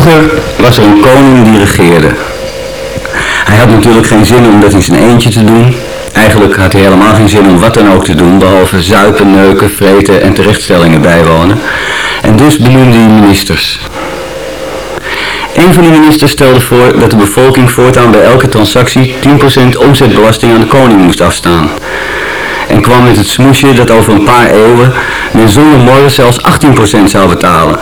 Vroeger was er een koning die regeerde. Hij had natuurlijk geen zin om dat in zijn eentje te doen. Eigenlijk had hij helemaal geen zin om wat dan ook te doen, behalve zuipen, neuken, vreten en terechtstellingen bijwonen. En dus benoemde hij ministers. Een van die ministers stelde voor dat de bevolking voortaan bij elke transactie 10% omzetbelasting aan de koning moest afstaan. En kwam met het smoesje dat over een paar eeuwen men zonder morgen zelfs 18% zou betalen.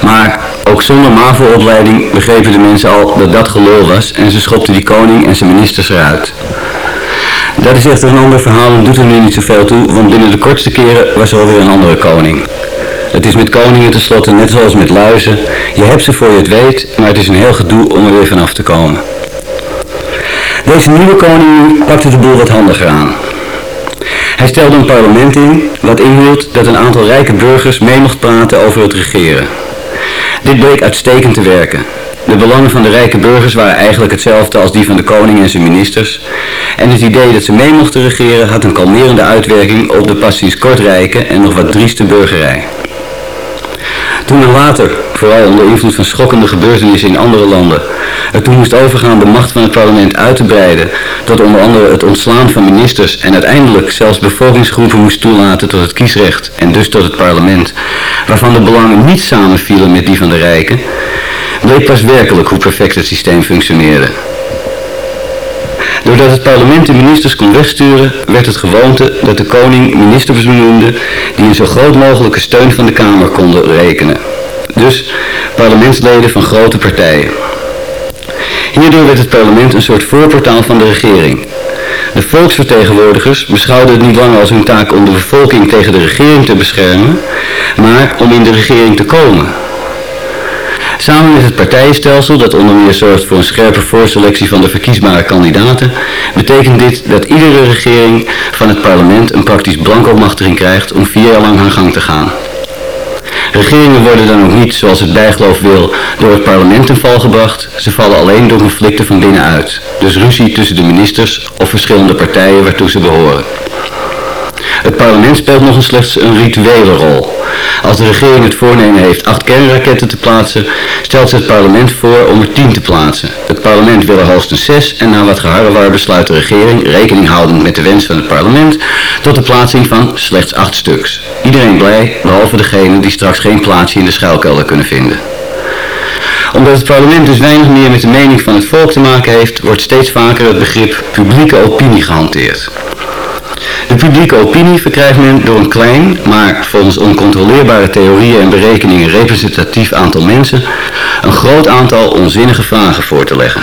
Maar ook zonder MAVO-opleiding begrepen de mensen al dat dat gelul was en ze schopten die koning en zijn ministers eruit. Dat is echter een ander verhaal en doet er nu niet zoveel toe, want binnen de kortste keren was er alweer een andere koning. Het is met koningen tenslotte net zoals met luizen. Je hebt ze voor je het weet, maar het is een heel gedoe om er weer vanaf te komen. Deze nieuwe koning pakte de boel wat handiger aan. Hij stelde een parlement in, wat inhield dat een aantal rijke burgers mee mocht praten over het regeren. Dit bleek uitstekend te werken. De belangen van de rijke burgers waren eigenlijk hetzelfde als die van de koning en zijn ministers. En het idee dat ze mee mochten regeren had een kalmerende uitwerking op de passies kortrijke en nog wat drieste burgerij. Toen en later, vooral onder invloed van schokkende gebeurtenissen in andere landen, het toen moest overgaan de macht van het parlement uit te breiden tot onder andere het ontslaan van ministers en uiteindelijk zelfs bevolkingsgroepen moest toelaten tot het kiesrecht en dus tot het parlement, waarvan de belangen niet samenvielen met die van de rijken, bleek pas werkelijk hoe perfect het systeem functioneerde. Doordat het parlement de ministers kon wegsturen, werd het gewoonte dat de koning ministers benoemde die een zo groot mogelijke steun van de Kamer konden rekenen. Dus parlementsleden van grote partijen. Hierdoor werd het parlement een soort voorportaal van de regering. De volksvertegenwoordigers beschouwden het niet langer als hun taak om de bevolking tegen de regering te beschermen, maar om in de regering te komen. Samen met het partijenstelsel, dat onder meer zorgt voor een scherpe voorselectie van de verkiesbare kandidaten, betekent dit dat iedere regering van het parlement een praktisch blanco-machtiging krijgt om vier jaar lang haar gang te gaan. Regeringen worden dan ook niet, zoals het bijgeloof wil, door het parlement ten val gebracht. Ze vallen alleen door conflicten van binnenuit. Dus ruzie tussen de ministers of verschillende partijen waartoe ze behoren. Het parlement speelt nog een slechts een rituele rol. Als de regering het voornemen heeft acht kernraketten te plaatsen, stelt ze het parlement voor om er tien te plaatsen. Het parlement wil er hoogstens zes en na wat geharrewar besluit de regering, rekening houdend met de wens van het parlement, tot de plaatsing van slechts acht stuks. Iedereen blij, behalve degene die straks geen plaatsje in de schuilkelder kunnen vinden omdat het parlement dus weinig meer met de mening van het volk te maken heeft, wordt steeds vaker het begrip publieke opinie gehanteerd. De publieke opinie verkrijgt men door een klein, maar volgens oncontroleerbare theorieën en berekeningen representatief aantal mensen, een groot aantal onzinnige vragen voor te leggen.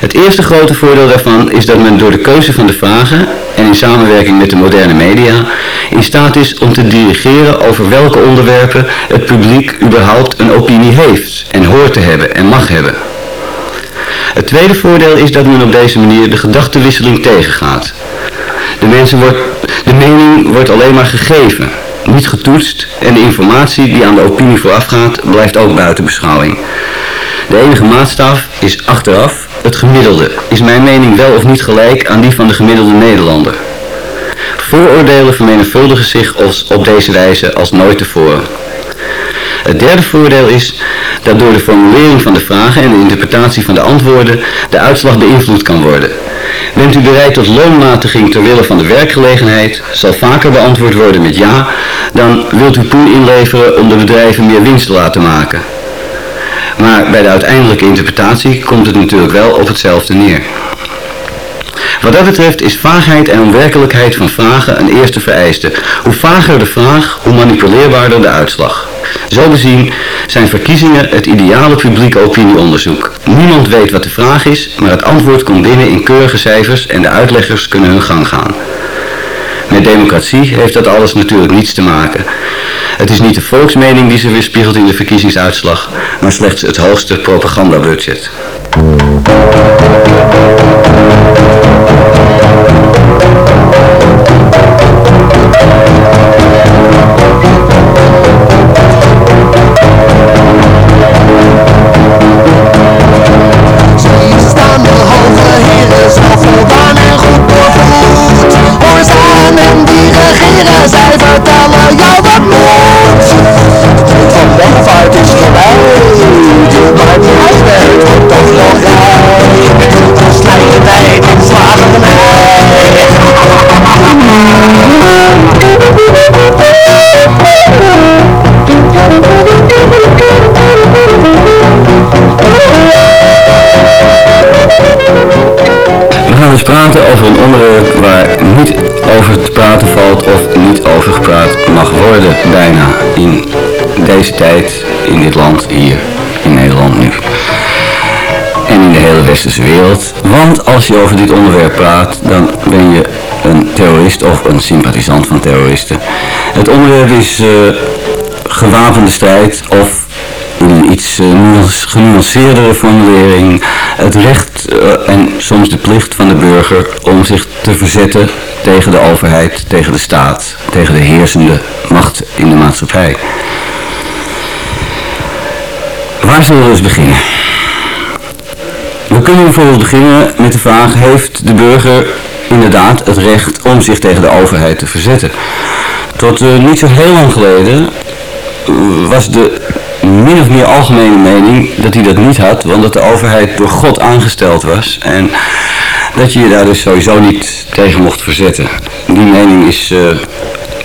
Het eerste grote voordeel daarvan is dat men door de keuze van de vragen en in samenwerking met de moderne media in staat is om te dirigeren over welke onderwerpen het publiek überhaupt een opinie heeft en hoort te hebben en mag hebben. Het tweede voordeel is dat men op deze manier de gedachtenwisseling tegengaat. De, mensen wordt, de mening wordt alleen maar gegeven, niet getoetst en de informatie die aan de opinie voorafgaat blijft ook buiten beschouwing. De enige maatstaf is achteraf het gemiddelde. Is mijn mening wel of niet gelijk aan die van de gemiddelde Nederlander? Vooroordelen vermenigvuldigen zich op deze wijze als nooit tevoren. Het derde voordeel is dat door de formulering van de vragen en de interpretatie van de antwoorden de uitslag beïnvloed kan worden. Bent u bereid tot loonmatiging ter wille van de werkgelegenheid, zal vaker beantwoord worden met ja, dan wilt u poen inleveren om de bedrijven meer winst te laten maken. Maar bij de uiteindelijke interpretatie komt het natuurlijk wel op hetzelfde neer. Wat dat betreft is vaagheid en onwerkelijkheid van vragen een eerste vereiste. Hoe vager de vraag, hoe manipuleerbaarder de uitslag. Zo bezien zijn verkiezingen het ideale publieke opinieonderzoek. Niemand weet wat de vraag is, maar het antwoord komt binnen in keurige cijfers en de uitleggers kunnen hun gang gaan. Met democratie heeft dat alles natuurlijk niets te maken. Het is niet de volksmening die zich weerspiegelt in de verkiezingsuitslag, maar slechts het hoogste propagandabudget. Waar niet over te praten valt of niet over gepraat mag worden, bijna, in deze tijd, in dit land, hier, in Nederland nu. En in de hele westerse wereld. Want als je over dit onderwerp praat, dan ben je een terrorist of een sympathisant van terroristen. Het onderwerp is uh, gewapende strijd of in een iets uh, genuanceerdere formulering het recht uh, en soms de plicht van de burger om zich te verzetten tegen de overheid, tegen de staat, tegen de heersende macht in de maatschappij. Waar zullen we eens beginnen? We kunnen bijvoorbeeld beginnen met de vraag, heeft de burger inderdaad het recht om zich tegen de overheid te verzetten? Tot uh, niet zo heel lang geleden was de min of meer algemene mening dat hij dat niet had, want dat de overheid door God aangesteld was en dat je je daar dus sowieso niet tegen mocht verzetten. Die mening is, uh,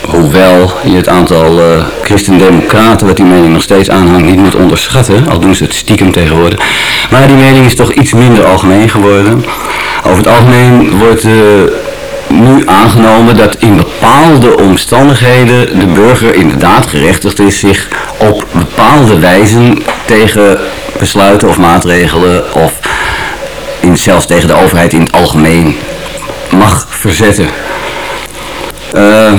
hoewel je het aantal uh, christendemocraten wat die mening nog steeds aanhangt niet moet onderschatten, al doen ze het stiekem tegenwoordig, maar die mening is toch iets minder algemeen geworden. Over het algemeen wordt uh, nu aangenomen dat in bepaalde omstandigheden de burger inderdaad gerechtigd is zich op bepaalde wijzen tegen besluiten of maatregelen of in, zelfs tegen de overheid in het algemeen mag verzetten. Uh,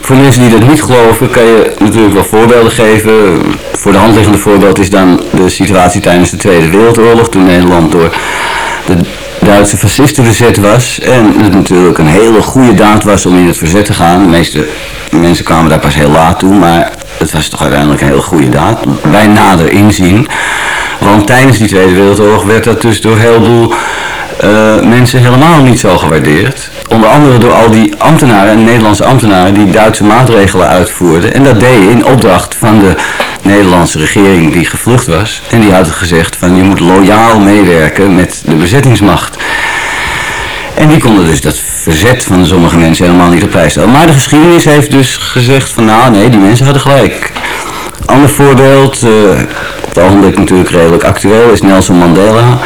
voor mensen die dat niet geloven kan je natuurlijk wel voorbeelden geven. Voor de hand liggende voorbeeld is dan de situatie tijdens de Tweede Wereldoorlog toen Nederland door de Duitse fascisten verzet was. En het natuurlijk een hele goede daad was om in het verzet te gaan. De meeste mensen kwamen daar pas heel laat toe, maar het was toch uiteindelijk een hele goede daad. Bij nader inzien. Want tijdens die Tweede Wereldoorlog werd dat dus door heel veel uh, mensen helemaal niet zo gewaardeerd. Onder andere door al die ambtenaren en Nederlandse ambtenaren die Duitse maatregelen uitvoerden. En dat deden in opdracht van de Nederlandse regering die gevlucht was. En die had gezegd van je moet loyaal meewerken met de bezettingsmacht. En die konden dus dat verzet van sommige mensen helemaal niet op prijs stellen. Maar de geschiedenis heeft dus gezegd van nou nee, die mensen hadden gelijk. Ander voorbeeld, uh, op het ogenblik natuurlijk redelijk actueel, is Nelson Mandela.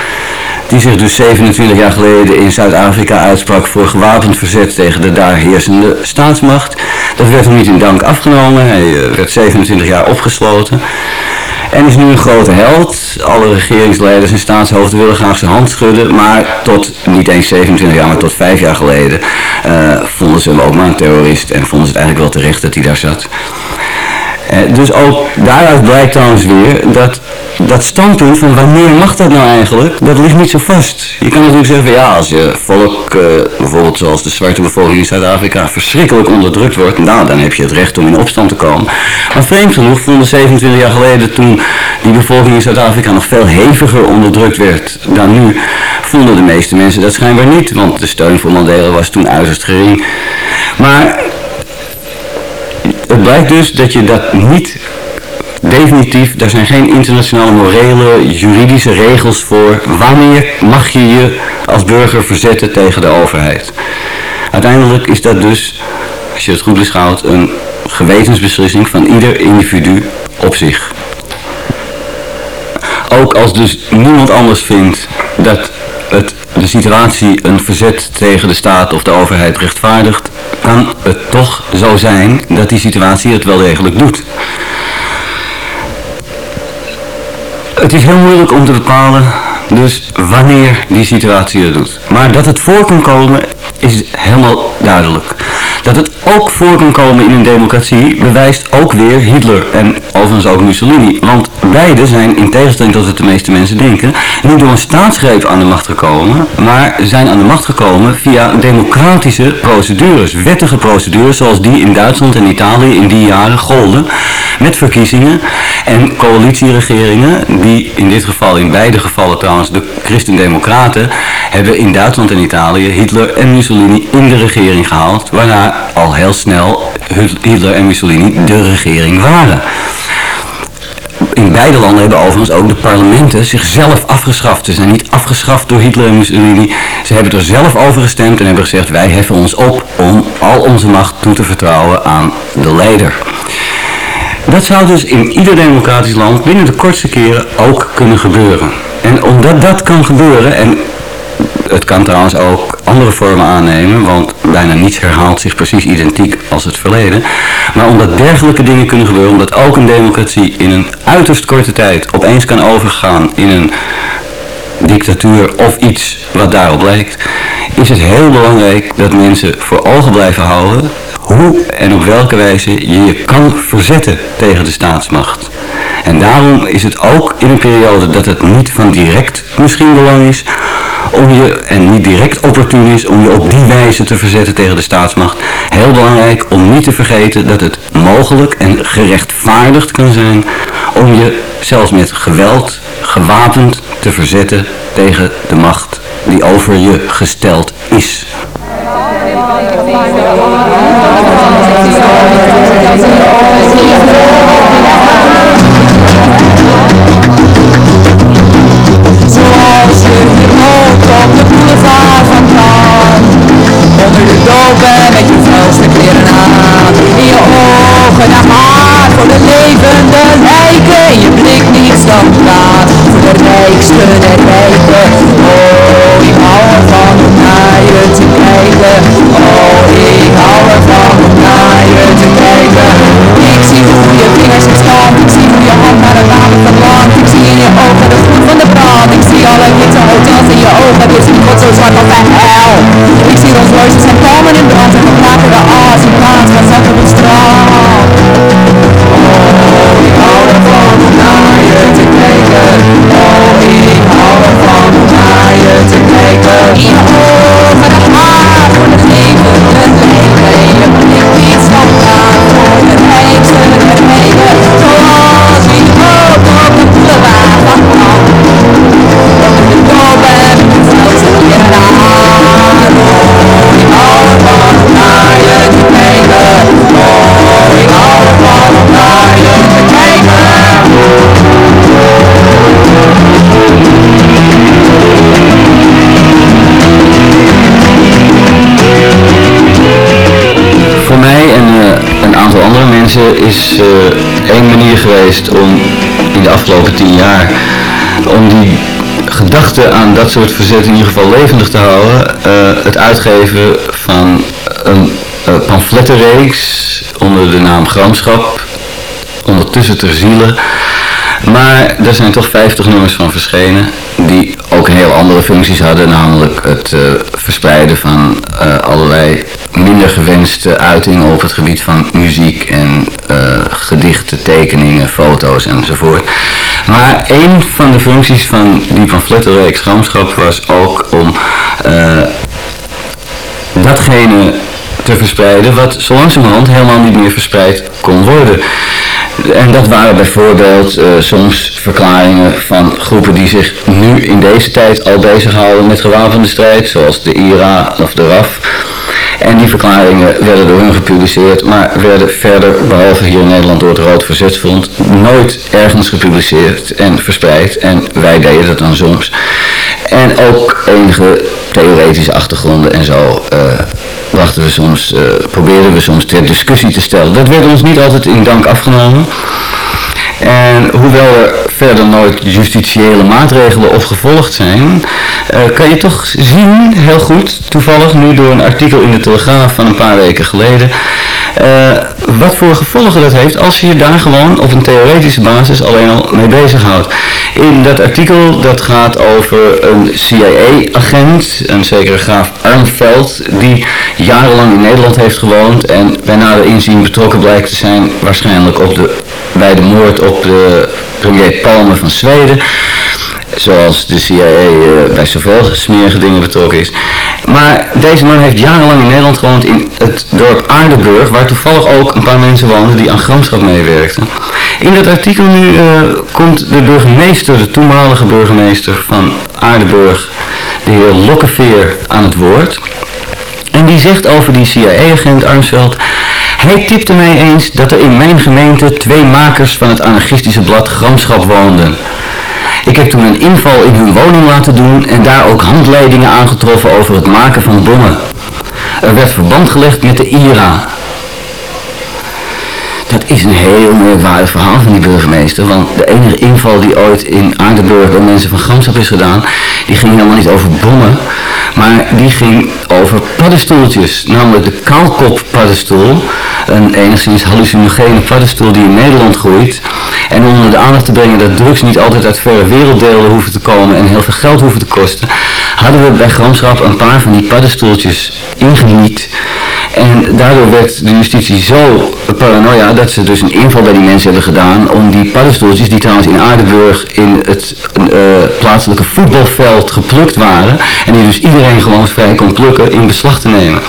Die zich dus 27 jaar geleden in Zuid-Afrika uitsprak voor gewapend verzet tegen de daar heersende staatsmacht. Dat werd hem niet in dank afgenomen. Hij uh, werd 27 jaar opgesloten. En is nu een grote held. Alle regeringsleiders en staatshoofden willen graag zijn hand schudden. Maar tot niet eens 27 jaar, maar tot 5 jaar geleden uh, vonden ze hem ook maar een terrorist. En vonden ze het eigenlijk wel terecht dat hij daar zat. Uh, dus ook daaruit blijkt trouwens weer dat dat standpunt van wanneer mag dat nou eigenlijk, dat ligt niet zo vast. Je kan natuurlijk zeggen ja, als je volk, uh, bijvoorbeeld zoals de zwarte bevolking in Zuid-Afrika, verschrikkelijk onderdrukt wordt, nou dan heb je het recht om in opstand te komen. Maar vreemd genoeg vonden 27 jaar geleden, toen die bevolking in Zuid-Afrika nog veel heviger onderdrukt werd dan nu, vonden de meeste mensen dat schijnbaar niet, want de steun voor Mandela was toen uiterst gering. Maar het blijkt dus dat je dat niet definitief, daar zijn geen internationale morele, juridische regels voor. Wanneer mag je je als burger verzetten tegen de overheid? Uiteindelijk is dat dus, als je het goed beschouwt, een gewetensbeslissing van ieder individu op zich. Ook als dus niemand anders vindt dat het de situatie een verzet tegen de staat of de overheid rechtvaardigt, kan het toch zo zijn dat die situatie het wel degelijk doet. Het is heel moeilijk om te bepalen dus wanneer die situatie het doet. Maar dat het voor kan komen is helemaal duidelijk. Dat het ook voor kan komen in een democratie bewijst ook weer Hitler en overigens ook Mussolini. Want beide zijn in tegenstelling tot wat de meeste mensen denken niet door een staatsgreep aan de macht gekomen, maar zijn aan de macht gekomen via democratische procedures, wettige procedures zoals die in Duitsland en Italië in die jaren golden met verkiezingen en coalitieregeringen die in dit geval in beide gevallen trouwens de christendemocraten hebben in Duitsland en Italië Hitler en Mussolini in de regering gehaald waarna al heel snel Hitler en Mussolini de regering waren. In beide landen hebben overigens ook de parlementen zichzelf afgeschaft. Ze zijn niet afgeschaft door Hitler en Mussolini. Ze hebben er zelf over gestemd en hebben gezegd wij heffen ons op om al onze macht toe te vertrouwen aan de leider. Dat zou dus in ieder democratisch land binnen de kortste keren ook kunnen gebeuren. En omdat dat kan gebeuren en het kan trouwens ook andere vormen aannemen, want bijna niets herhaalt zich precies identiek als het verleden. Maar omdat dergelijke dingen kunnen gebeuren, omdat ook een democratie in een uiterst korte tijd opeens kan overgaan in een dictatuur of iets wat daarop lijkt, is het heel belangrijk dat mensen voor ogen blijven houden hoe en op welke wijze je je kan verzetten tegen de staatsmacht. En daarom is het ook in een periode dat het niet van direct misschien belang is, om je, en niet direct opportun is, om je op die wijze te verzetten tegen de staatsmacht, heel belangrijk om niet te vergeten dat het mogelijk en gerechtvaardigd kan zijn om je zelfs met geweld, gewapend te verzetten tegen de macht die over je gesteld is. Op de boulevard van Cannes Onder de dopen met je vuilste kleren aan. In je ogen naar haar voor de levende lijken In je blik niet standaard voor de rijkste der rijken. Oh, ik hou is eh, één manier geweest om in de afgelopen tien jaar om die gedachte aan dat soort verzet in ieder geval levendig te houden, eh, het uitgeven van een uh, pamflettenreeks onder de naam Gramschap, ondertussen ter ziele. Maar er zijn toch 50 nummers van verschenen die ook heel andere functies hadden, namelijk het verspreiden van allerlei minder gewenste uitingen op het gebied van muziek en uh, gedichten, tekeningen, foto's enzovoort. Maar een van de functies van die pamflettenreeks Gramschap was ook om datgene te verspreiden wat zo langzamerhand helemaal niet meer verspreid kon worden. En dat waren bijvoorbeeld soms verklaringen van groepen die zich nu in deze tijd al bezighouden met gewapende strijd, zoals de IRA of de RAF. En die verklaringen werden door hun gepubliceerd, maar werden verder, behalve hier in Nederland door het Rood Verzetsfront, nooit ergens gepubliceerd en verspreid. En wij deden dat dan soms. En ook enige theoretische achtergronden en zo uh, we soms, uh, probeerden we soms ter discussie te stellen. Dat werd ons niet altijd in dank afgenomen. En hoewel er verder nooit justitiële maatregelen op gevolgd zijn, uh, kan je toch zien, heel goed, toevallig nu door een artikel in de Telegraaf van een paar weken geleden, uh, wat voor gevolgen dat heeft als je je daar gewoon op een theoretische basis alleen al mee bezighoudt. In dat artikel, dat gaat over een CIA-agent, een zekere graaf Armveld, die jarenlang in Nederland heeft gewoond en bij nader inzien betrokken blijkt te zijn waarschijnlijk op de, bij de moord op de premier Palme van Zweden. Zoals de CIA uh, bij zoveel smerige dingen betrokken is. Maar deze man heeft jarenlang in Nederland gewoond in het dorp Aardenburg, waar toevallig ook een paar mensen woonden die aan gramschap meewerkten. In dat artikel nu uh, komt de burgemeester, de toenmalige burgemeester van Aardenburg, de heer Lokkeveer, aan het woord. En die zegt over die CIA-agent Armsveld, hij tipte mij eens dat er in mijn gemeente twee makers van het anarchistische blad Gramschap woonden. Ik heb toen een inval in hun woning laten doen en daar ook handleidingen aangetroffen over het maken van bommen. Er werd verband gelegd met de IRA. Dat is een heel merkwaardig verhaal van die burgemeester, want de enige inval die ooit in Aardenburg door mensen van Gramschap is gedaan, die ging helemaal niet over bommen, die ging over paddenstoeltjes, namelijk de kaalkop paddenstoel, een enigszins hallucinogene paddenstoel die in Nederland groeit. En om onder de aandacht te brengen dat drugs niet altijd uit verre werelddelen hoeven te komen en heel veel geld hoeven te kosten, hadden we bij Gramschap een paar van die paddenstoeltjes ingeniet. En daardoor werd de justitie zo paranoia dat ze dus een inval bij die mensen hebben gedaan om die paddenstoeltjes, die trouwens in Aardenburg in het uh, plaatselijke voetbalveld geplukt waren, en die dus iedereen gewoon vrij kon plukken, in beslag te nemen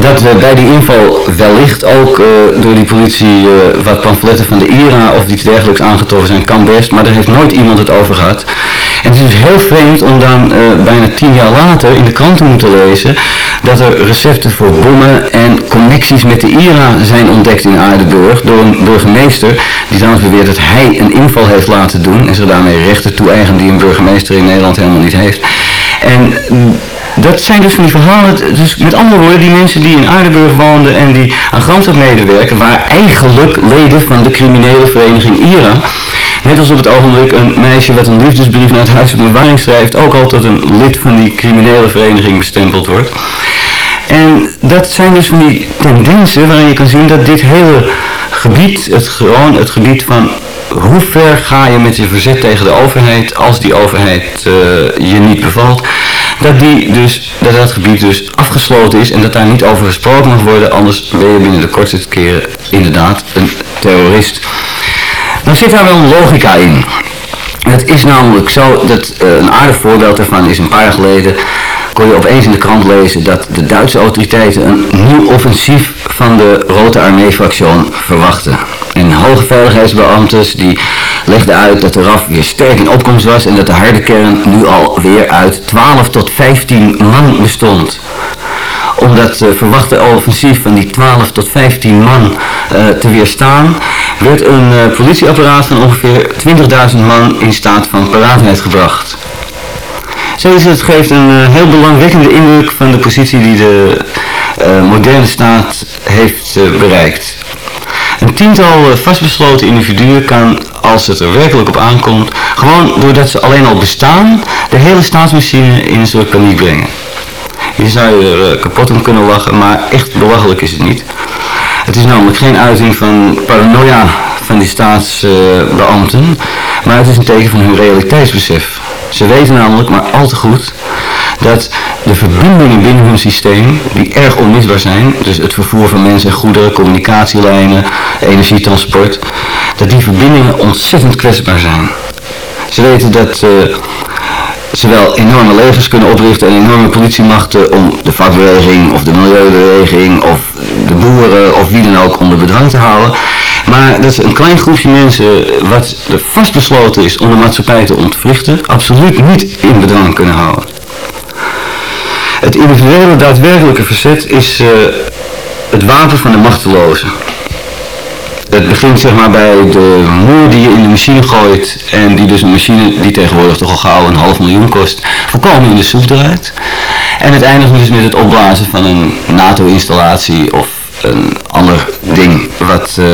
dat bij die inval wellicht ook uh, door die politie uh, wat pamfletten van de IRA of iets dergelijks aangetroffen zijn, kan best, maar daar heeft nooit iemand het over gehad. En het is dus heel vreemd om dan uh, bijna tien jaar later in de krant te moeten lezen dat er recepten voor bommen en connecties met de IRA zijn ontdekt in Aardenburg door een burgemeester die trouwens beweert dat hij een inval heeft laten doen en zich daarmee rechten toe-eigenen die een burgemeester in Nederland helemaal niet heeft. En dat zijn dus van die verhalen, dus met andere woorden, die mensen die in Aardenburg woonden en die aan Gramstad medewerken, waren eigenlijk leden van de criminele vereniging IRA. Net als op het ogenblik een meisje wat een liefdesbrief naar het huis van bewaring schrijft, ook altijd een lid van die criminele vereniging bestempeld wordt. En dat zijn dus van die tendensen waarin je kan zien dat dit hele gebied, het, gewoon het gebied van hoe ver ga je met je verzet tegen de overheid als die overheid uh, je niet bevalt, dat, die dus, dat dat gebied dus afgesloten is en dat daar niet over gesproken mag worden, anders ben je binnen de kortste keren inderdaad een terrorist. Dan zit daar wel een logica in. Het is namelijk zo dat uh, een aardig voorbeeld daarvan is een paar jaar geleden kon je opeens in de krant lezen dat de Duitse autoriteiten een nieuw offensief van de Rote Armee-fractie verwachten. En hoge veiligheidsbeambtes die legden uit dat de RAF weer sterk in opkomst was en dat de harde kern nu alweer uit 12 tot 15 man bestond om dat verwachte offensief van die 12 tot 15 man uh, te weerstaan, werd een uh, politieapparaat van ongeveer 20.000 man in staat van paraatheid gebracht. Is het geeft een heel belangwekkende indruk van de positie die de moderne staat heeft bereikt. Een tiental vastbesloten individuen kan, als het er werkelijk op aankomt, gewoon doordat ze alleen al bestaan, de hele staatsmachine in een soort paniek brengen. Je zou er kapot om kunnen lachen, maar echt belachelijk is het niet. Het is namelijk geen uiting van paranoia van die staatsbeambten, maar het is een teken van hun realiteitsbesef. Ze weten namelijk maar al te goed dat de verbindingen binnen hun systeem, die erg onmisbaar zijn, dus het vervoer van mensen en goederen, communicatielijnen, energietransport, dat die verbindingen ontzettend kwetsbaar zijn. Ze weten dat uh, ze wel enorme legers kunnen oprichten en enorme politiemachten om de vakbeweging of de milieubeweging of de boeren of wie dan ook onder bedwang te houden. Maar dat een klein groepje mensen wat er vastbesloten is om de maatschappij te ontwrichten, absoluut niet in bedwang kunnen houden. Het individuele daadwerkelijke verzet is uh, het wapen van de machtelozen. Het begint zeg maar bij de moer die je in de machine gooit en die dus een machine die tegenwoordig toch al gauw een half miljoen kost, volkomen in de soep draait. En het eindigt dus met het opblazen van een NATO-installatie of een ander ding wat uh,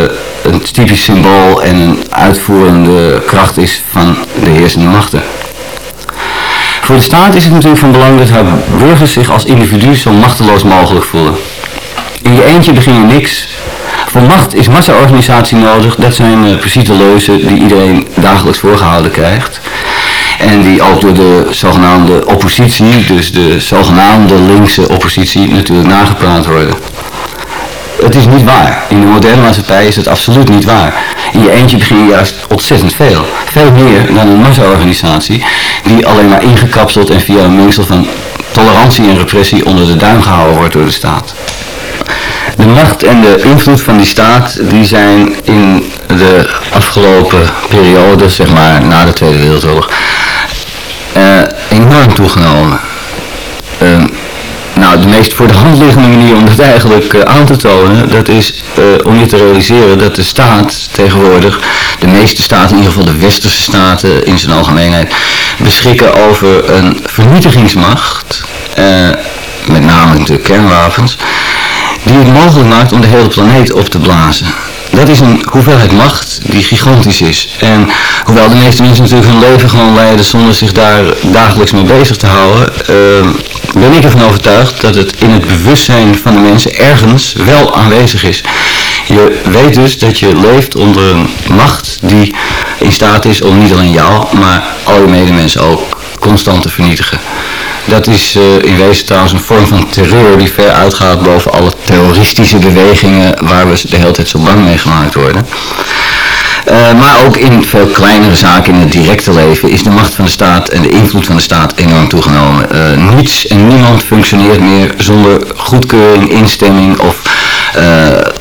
een typisch symbool en een uitvoerende kracht is van de heersende machten. Voor de staat is het natuurlijk van belang dat haar burgers zich als individu zo machteloos mogelijk voelen. In je eentje begin je niks. Voor macht is massaorganisatie nodig. Dat zijn uh, precies de leuzen die iedereen dagelijks voorgehouden krijgt. En die ook door de zogenaamde oppositie, dus de zogenaamde linkse oppositie, natuurlijk nagepraat worden. Het is niet waar. In de moderne maatschappij is het absoluut niet waar. In je eentje begin je juist ontzettend veel. Veel meer dan een massaorganisatie die alleen maar ingekapseld en via een mengsel van tolerantie en repressie onder de duim gehouden wordt door de staat. De macht en de invloed van die staat die zijn in de afgelopen periode, zeg maar na de Tweede Wereldoorlog, uh, enorm toegenomen. Uh, nou, de meest voor de hand liggende manier om dat eigenlijk uh, aan te tonen, dat is uh, om je te realiseren dat de staat tegenwoordig, de meeste staten, in ieder geval de westerse staten in zijn algemeenheid, beschikken over een vernietigingsmacht, uh, met name natuurlijk kernwapens, die het mogelijk maakt om de hele planeet op te blazen. Dat is een hoeveelheid macht die gigantisch is. En hoewel de meeste mensen natuurlijk hun leven gewoon leiden zonder zich daar dagelijks mee bezig te houden, ben ik ervan overtuigd dat het in het bewustzijn van de mensen ergens wel aanwezig is. Je weet dus dat je leeft onder een macht die in staat is om niet alleen jou, maar al je medemensen ook constant te vernietigen. Dat is uh, in wezen trouwens een vorm van terreur die ver uitgaat boven alle terroristische bewegingen waar we de hele tijd zo bang mee gemaakt worden. Uh, maar ook in veel kleinere zaken in het directe leven is de macht van de staat en de invloed van de staat enorm toegenomen. Uh, niets en niemand functioneert meer zonder goedkeuring, instemming of uh,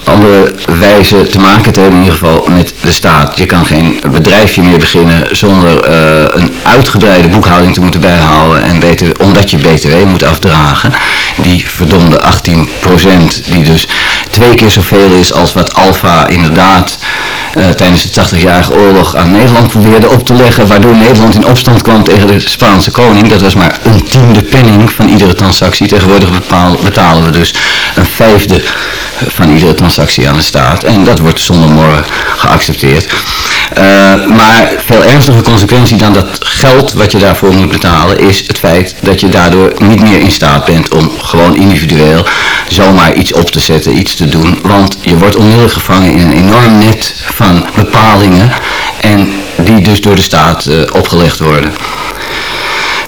andere wijze te maken te hebben in ieder geval met de staat. Je kan geen bedrijfje meer beginnen zonder een uitgebreide boekhouding te moeten bijhouden en BTW, omdat je BTW moet afdragen. Die verdomde 18% die dus twee keer zoveel is als wat Alfa inderdaad tijdens de 80-jarige oorlog aan Nederland probeerde op te leggen, waardoor Nederland in opstand kwam tegen de Spaanse koning. Dat was maar een tiende penning van iedere transactie. Tegenwoordig betalen we dus een vijfde van iedere transactie aan de staat. En dat wordt zonder morgen geaccepteerd. Uh, maar veel ernstige consequentie dan dat geld wat je daarvoor moet betalen is het feit dat je daardoor niet meer in staat bent om gewoon individueel zomaar iets op te zetten, iets te doen. Want je wordt onmiddellijk gevangen in een enorm net van bepalingen en die dus door de staat uh, opgelegd worden.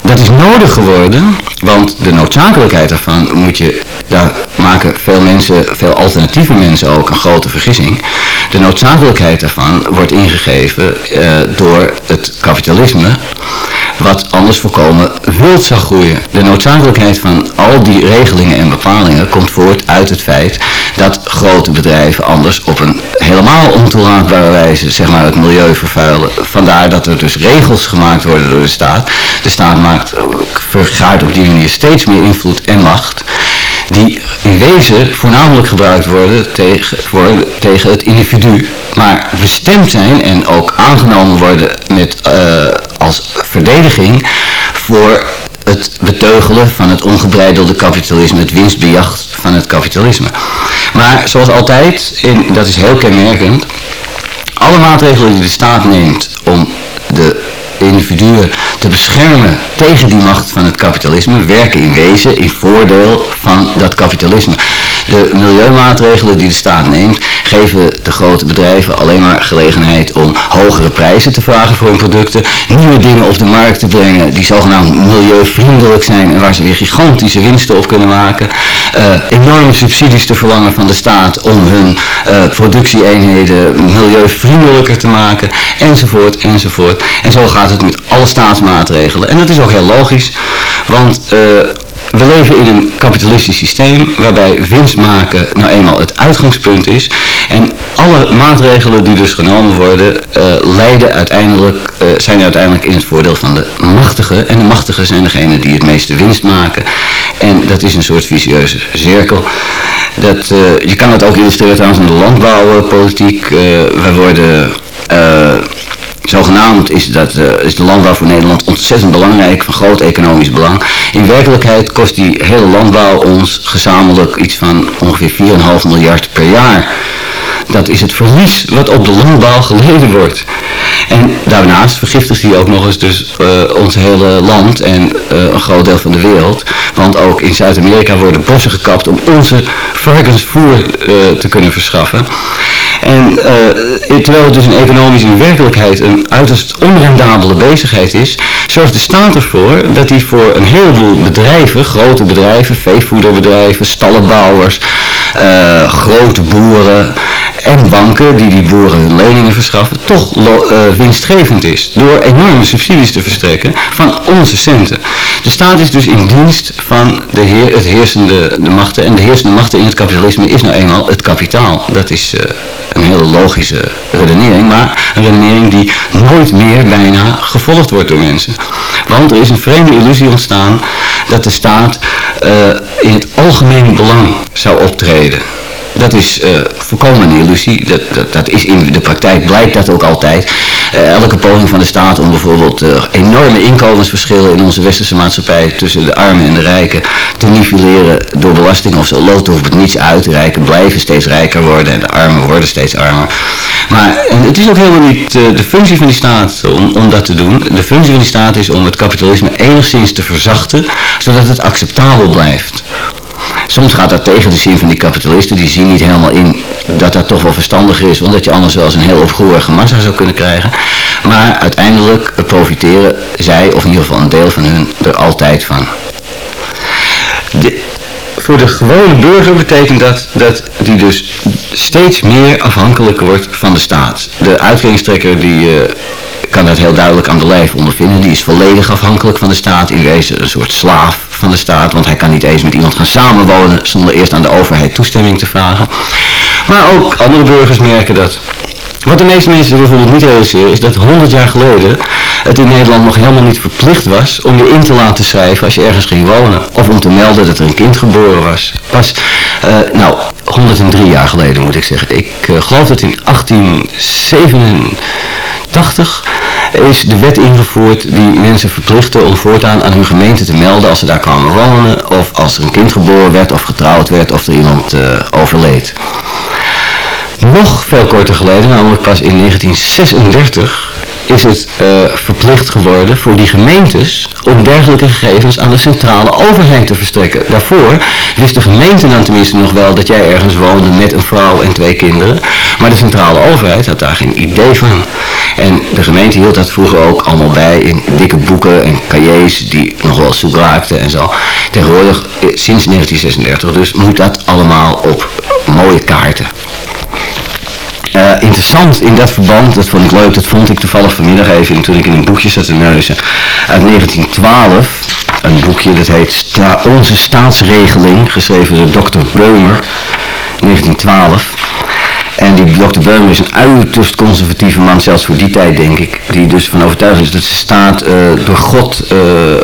Dat is nodig geworden, want de noodzakelijkheid daarvan moet je, daar maken veel mensen, veel alternatieve mensen ook een grote vergissing. De noodzakelijkheid daarvan wordt ingegeven uh, door het kapitalisme, wat anders voorkomen wild zou groeien. De noodzakelijkheid van al die regelingen en bepalingen komt voort uit het feit dat grote bedrijven anders op een helemaal ontoelaatbare wijze zeg maar, het milieu vervuilen. Vandaar dat er dus regels gemaakt worden door de staat. De staat maakt, vergaart op die manier steeds meer invloed en macht die in wezen voornamelijk gebruikt worden tegen, tegen het individu, maar bestemd zijn en ook aangenomen worden met, uh, als verdediging voor het beteugelen van het ongebreidelde kapitalisme, het winstbejacht van het kapitalisme. Maar zoals altijd, en dat is heel kenmerkend, alle maatregelen die de staat neemt om de individuen te beschermen tegen die macht van het kapitalisme werken in wezen in voordeel van dat kapitalisme. De milieumaatregelen die de staat neemt geven de grote bedrijven alleen maar gelegenheid om hogere prijzen te vragen voor hun producten, nieuwe dingen op de markt te brengen die zogenaamd milieuvriendelijk zijn en waar ze weer gigantische winsten op kunnen maken, uh, enorme subsidies te verlangen van de staat om hun uh, productieeenheden milieuvriendelijker te maken, enzovoort, enzovoort. En zo gaat het met alle staatsmaatregelen. En dat is ook heel logisch, want uh, we leven in een kapitalistisch systeem waarbij winst maken nou eenmaal het uitgangspunt is. En alle maatregelen die dus genomen worden uh, leiden uiteindelijk, uh, zijn uiteindelijk in het voordeel van de machtigen. En de machtigen zijn degenen die het meeste winst maken. En dat is een soort vicieuze cirkel. Dat, uh, je kan het ook illustreren trouwens in de landbouwpolitiek. we worden zogenaamd is, dat, uh, is de landbouw voor Nederland ontzettend belangrijk, van groot economisch belang. In werkelijkheid kost die hele landbouw ons gezamenlijk iets van ongeveer 4,5 miljard per jaar. Dat is het verlies wat op de landbouw geleden wordt. En daarnaast vergiftigt hij ook nog eens dus uh, ons hele land en uh, een groot deel van de wereld. Want ook in Zuid-Amerika worden bossen gekapt om onze varkensvoer te kunnen verschaffen. En terwijl het dus een economisch in werkelijkheid een uiterst onrendabele bezigheid is, zorgt de staat ervoor dat hij voor een heleboel bedrijven, grote bedrijven, veevoederbedrijven, stallenbouwers, grote boeren en banken die die boeren leningen verschaffen, toch uh, winstgevend is. Door enorme subsidies te verstrekken van onze centen. De staat is dus in dienst van de heer, het heersende de machten. En de heersende machten in het kapitalisme is nou eenmaal het kapitaal. Dat is uh, een hele logische redenering. Maar een redenering die nooit meer bijna gevolgd wordt door mensen. Want er is een vreemde illusie ontstaan dat de staat uh, in het algemeen belang zou optreden. Dat is uh, volkomen een illusie. Dat, dat, dat, is in de praktijk blijkt dat ook altijd. Uh, elke poging van de staat om bijvoorbeeld uh, enorme inkomensverschillen in onze westerse maatschappij tussen de armen en de rijken te nivelleren door belasting of zo loopt over het niets uit. De rijken blijven steeds rijker worden en de armen worden steeds armer. Maar het is ook helemaal niet de functie van die staat om, om dat te doen. De functie van die staat is om het kapitalisme enigszins te verzachten, zodat het acceptabel blijft. Soms gaat dat tegen de zin van die kapitalisten. Die zien niet helemaal in dat dat toch wel verstandiger is. Omdat je anders wel eens een heel opgehoorige massa zou kunnen krijgen. Maar uiteindelijk profiteren zij, of in ieder geval een deel van hun, er altijd van. Voor de gewone burger betekent dat dat die dus steeds meer afhankelijk wordt van de staat. De uitkeringstrekker die uh, kan dat heel duidelijk aan de lijf ondervinden. Die is volledig afhankelijk van de staat, in wezen een soort slaaf van de staat, want hij kan niet eens met iemand gaan samenwonen zonder eerst aan de overheid toestemming te vragen. Maar ook andere burgers merken dat. Wat de meeste mensen bijvoorbeeld niet realiseren is dat 100 jaar geleden het in Nederland nog helemaal niet verplicht was om je in te laten schrijven als je ergens ging wonen. Of om te melden dat er een kind geboren was. Pas, uh, nou, 103 jaar geleden moet ik zeggen. Ik uh, geloof dat in 1887 is de wet ingevoerd die mensen verplichtte om voortaan aan hun gemeente te melden als ze daar kwamen wonen of als er een kind geboren werd of getrouwd werd of er iemand uh, overleed. Nog veel korter geleden, namelijk pas in 1936, is het uh, verplicht geworden voor die gemeentes om dergelijke gegevens aan de centrale overheid te verstrekken. Daarvoor wist de gemeente dan tenminste nog wel dat jij ergens woonde met een vrouw en twee kinderen, maar de centrale overheid had daar geen idee van. En de gemeente hield dat vroeger ook allemaal bij in dikke boeken en cahiers die nog wel zoek raakten en zo. Tegenwoordig, eh, sinds 1936 dus, moet dat allemaal op mooie kaarten. Uh, interessant in dat verband, dat vond ik leuk, dat vond ik toevallig vanmiddag even toen ik in een boekje zat te neuzen. Uit 1912, een boekje dat heet Onze Staatsregeling, geschreven door Dr. Beumer, 1912. En die Dr. Beumer is een uiterst conservatieve man, zelfs voor die tijd denk ik. Die dus van overtuiging is dat de staat uh, door God uh,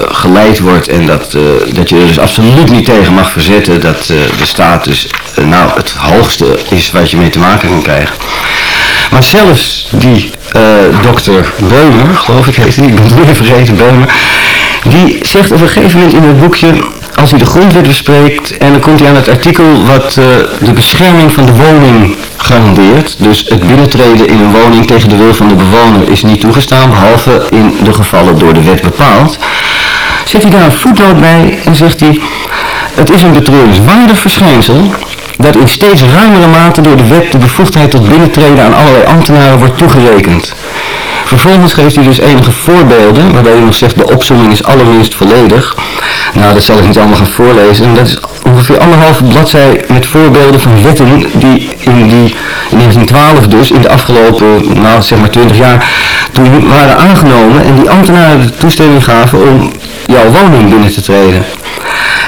geleid wordt en dat, uh, dat je er dus absoluut niet tegen mag verzetten. Dat de staat dus nou het hoogste is wat je mee te maken kan krijgen. Maar zelfs die dokter Beumer, geloof ik heet hij, ik ben het weer vergeten, Beumer. Die zegt op een gegeven moment in het boekje als hij de grondwet bespreekt en dan komt hij aan het artikel wat uh, de bescherming van de woning garandeert. Dus het binnentreden in een woning tegen de wil van de bewoner is niet toegestaan, behalve in de gevallen door de wet bepaald. Zet hij daar een voetnoot bij en zegt hij, het is een betreurenswaardig verschijnsel dat in steeds ruimere mate door de wet de bevoegdheid tot binnentreden aan allerlei ambtenaren wordt toegerekend. Vervolgens geeft hij dus enige voorbeelden, waarbij hij nog zegt de opzomming is allerminst volledig. Nou, dat zal ik niet allemaal gaan voorlezen. En dat is ongeveer anderhalve bladzij met voorbeelden van wetten die in die in 1912 dus, in de afgelopen, nou zeg maar 20 jaar, toen waren aangenomen en die ambtenaren de toestemming gaven om jouw woning binnen te treden.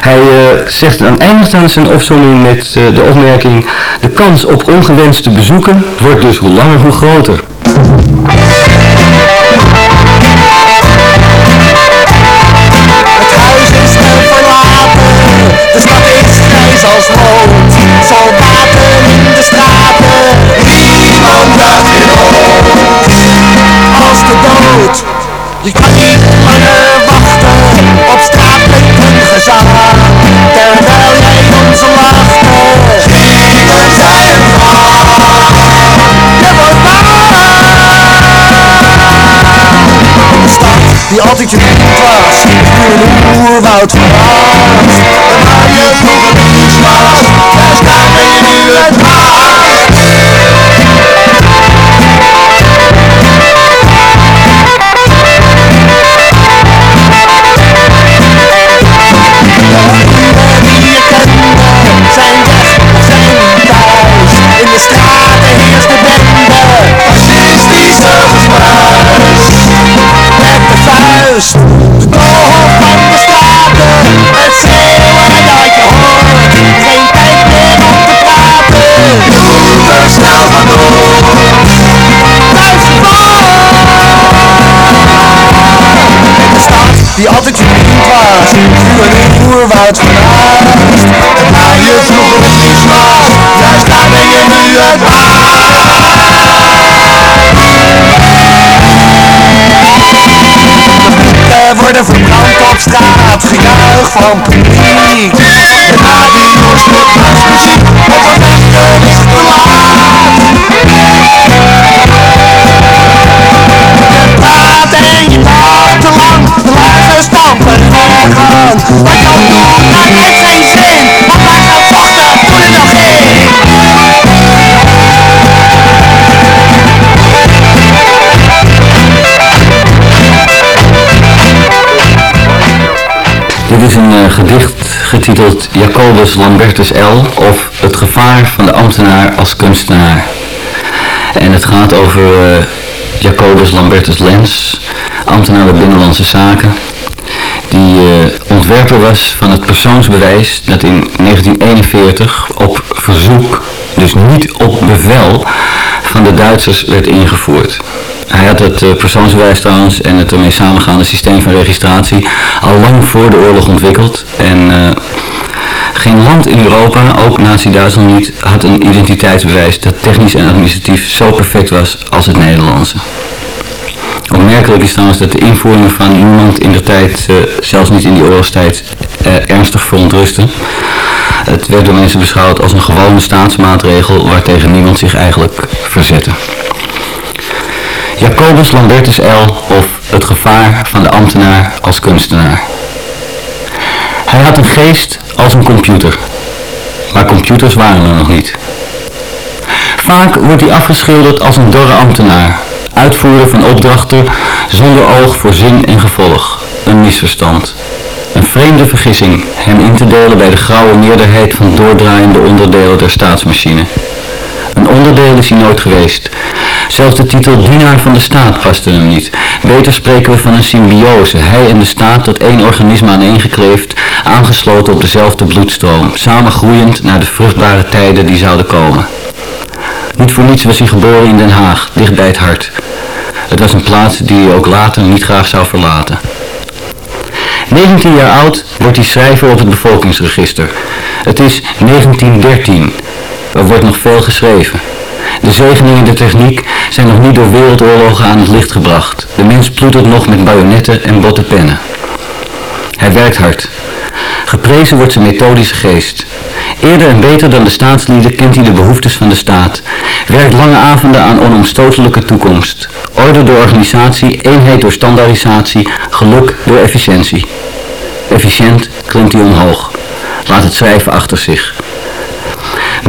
Hij uh, zegt dan eindigt aan zijn opzomming met uh, de opmerking, de kans op ongewenste bezoeken wordt dus hoe langer hoe groter. Die altijd je was, nu een oerwoud verrast. Waar je vroeger was, daar staat er nu het home. Gedicht getiteld Jacobus Lambertus L. of Het gevaar van de ambtenaar als kunstenaar. En het gaat over eh, Jacobus Lambertus Lens, ambtenaar bij Binnenlandse Zaken, die eh, ontwerper was van het persoonsbewijs dat in 1941 op verzoek, dus niet op bevel, van de Duitsers werd ingevoerd. Hij had het eh, persoonsbewijs trouwens en het ermee samengaande systeem van registratie al lang voor de oorlog ontwikkeld. En eh, geen land in Europa, ook Nazi-Duitsland niet, had een identiteitsbewijs dat technisch en administratief zo perfect was als het Nederlandse. Opmerkelijk is trouwens dat de invoering van niemand in de tijd, eh, zelfs niet in die oorlogstijd, ernstig verontrustte. Het werd door mensen beschouwd als een gewone staatsmaatregel waartegen niemand zich eigenlijk verzette. Jacobus Lambertus L. of Het gevaar van de ambtenaar als kunstenaar. Hij had een geest als een computer, maar computers waren er nog niet. Vaak wordt hij afgeschilderd als een dorre ambtenaar, uitvoerder van opdrachten zonder oog voor zin en gevolg. Een misverstand. Een vreemde vergissing hem in te delen bij de grauwe meerderheid van doordraaiende onderdelen der staatsmachine. Een onderdeel is hij nooit geweest. Zelfs de titel dienaar van de staat paste hem niet. Beter spreken we van een symbiose, hij en de staat tot één organisme aneengekleefd, aangesloten op dezelfde bloedstroom, samen groeiend naar de vruchtbare tijden die zouden komen. Niet voor niets was hij geboren in Den Haag, dicht bij het hart. Het was een plaats die hij ook later niet graag zou verlaten. 19 jaar oud wordt hij schrijver op het bevolkingsregister. Het is 1913. Er wordt nog veel geschreven. De zegeningen der techniek zijn nog niet door wereldoorlogen aan het licht gebracht. De mens ploetert nog met bajonetten en botte pennen. Hij werkt hard. Geprezen wordt zijn methodische geest. Eerder en beter dan de staatslieden kent hij de behoeftes van de staat. Werkt lange avonden aan onomstotelijke toekomst. Orde door organisatie, eenheid door standaardisatie, geluk door efficiëntie. Efficiënt klimt hij omhoog. Laat het schrijven achter zich.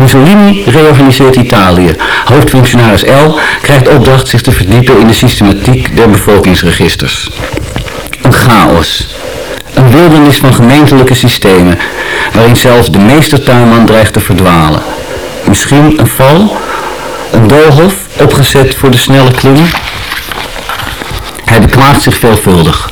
Mussolini reorganiseert Italië. Hoofdfunctionaris L krijgt opdracht zich te verdiepen in de systematiek der bevolkingsregisters. Een chaos. Een wildernis van gemeentelijke systemen, waarin zelfs de meestertuinman dreigt te verdwalen. Misschien een val, een doolhof opgezet voor de snelle klim. Hij beklaagt zich veelvuldig.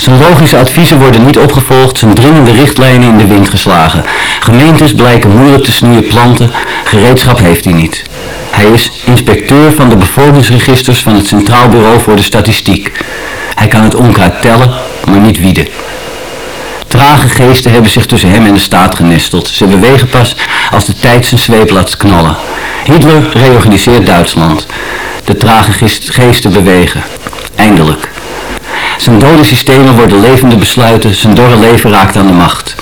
Zijn logische adviezen worden niet opgevolgd, zijn dringende richtlijnen in de wind geslagen. Gemeentes blijken moeilijk te snoeien planten, gereedschap heeft hij niet. Hij is inspecteur van de bevolkingsregisters van het Centraal Bureau voor de Statistiek. Hij kan het onkruid tellen, maar niet wieden. Trage geesten hebben zich tussen hem en de staat genesteld. Ze bewegen pas als de tijd zijn zweep laat knallen. Hitler reorganiseert Duitsland. De trage geesten bewegen. Eindelijk. Zijn dode systemen worden levende besluiten, zijn dorre leven raakt aan de macht.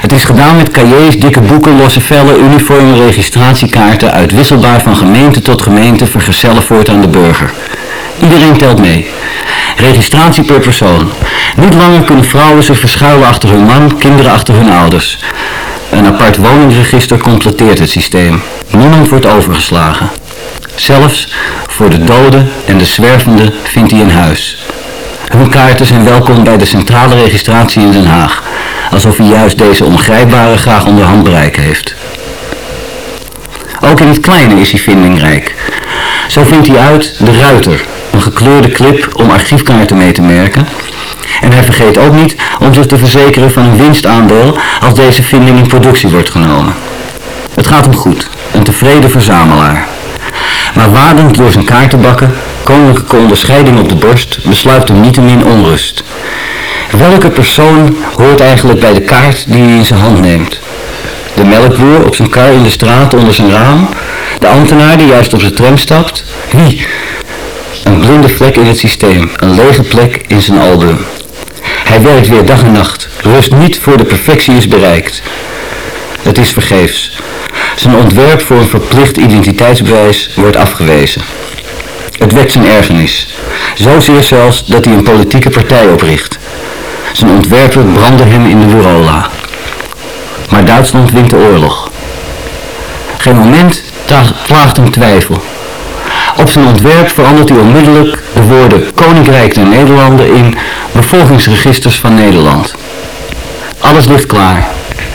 Het is gedaan met cahiers, dikke boeken, losse vellen, uniformen, registratiekaarten, uitwisselbaar van gemeente tot gemeente, vergezellen voort aan de burger. Iedereen telt mee. Registratie per persoon. Niet langer kunnen vrouwen zich verschuilen achter hun man, kinderen achter hun ouders. Een apart woningregister completeert het systeem. Niemand wordt overgeslagen. Zelfs voor de doden en de zwervenden vindt hij een huis. Hun kaarten zijn welkom bij de centrale registratie in Den Haag, alsof hij juist deze ongrijpbare graag onder handbereik heeft. Ook in het kleine is hij vindingrijk. Zo vindt hij uit de ruiter, een gekleurde clip om archiefkaarten mee te merken. En hij vergeet ook niet om zich te verzekeren van een winstaandeel als deze vinding in productie wordt genomen. Het gaat hem goed, een tevreden verzamelaar. Maar wadend door zijn kaartenbakken, koninklijke onderscheiding op de borst, besluit hem niettemin onrust. Welke persoon hoort eigenlijk bij de kaart die hij in zijn hand neemt? De melkboer op zijn kar in de straat onder zijn raam. De ambtenaar die juist op zijn tram stapt. Wie? Een blinde vlek in het systeem. Een lege plek in zijn album. Hij werkt weer dag en nacht. Rust niet voor de perfectie is bereikt. Het is vergeefs. Zijn ontwerp voor een verplicht identiteitsbewijs wordt afgewezen. Het wekt zijn ergernis. Zozeer zelfs dat hij een politieke partij opricht. Zijn ontwerpen branden hem in de bureaula. Maar Duitsland wint de oorlog. Geen moment plaagt hem twijfel. Op zijn ontwerp verandert hij onmiddellijk de woorden Koninkrijk der Nederlanden in bevolkingsregisters van Nederland. Alles ligt klaar.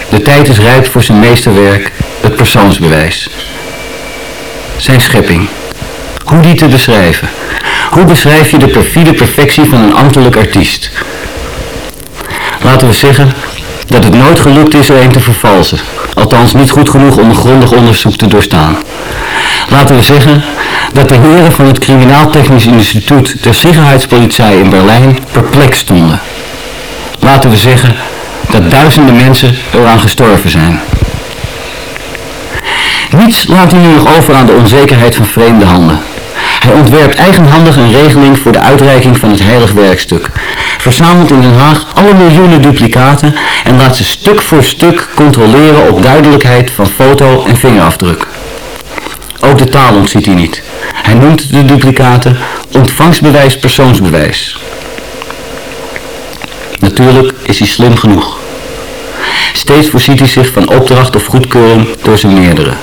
De tijd is rijp voor zijn meesterwerk, het persoonsbewijs. Zijn schepping. Hoe die te beschrijven? Hoe beschrijf je de perfide perfectie van een ambtelijk artiest? Laten we zeggen dat het nooit gelukt is er een te vervalsen. Althans niet goed genoeg om een grondig onderzoek te doorstaan. Laten we zeggen dat de heren van het Criminaal Technisch Instituut der Sicherheidspolizei in Berlijn perplex stonden. Laten we zeggen dat duizenden mensen eraan gestorven zijn. Niets laat hij nu nog over aan de onzekerheid van vreemde handen. Hij ontwerpt eigenhandig een regeling voor de uitreiking van het heilig werkstuk. Verzamelt in Den Haag alle miljoenen duplicaten en laat ze stuk voor stuk controleren op duidelijkheid van foto en vingerafdruk. Ook de taal ontziet hij niet. Hij noemt de duplicaten ontvangstbewijs persoonsbewijs. Natuurlijk is hij slim genoeg. Steeds voorziet hij zich van opdracht of goedkeuring door zijn meerdere.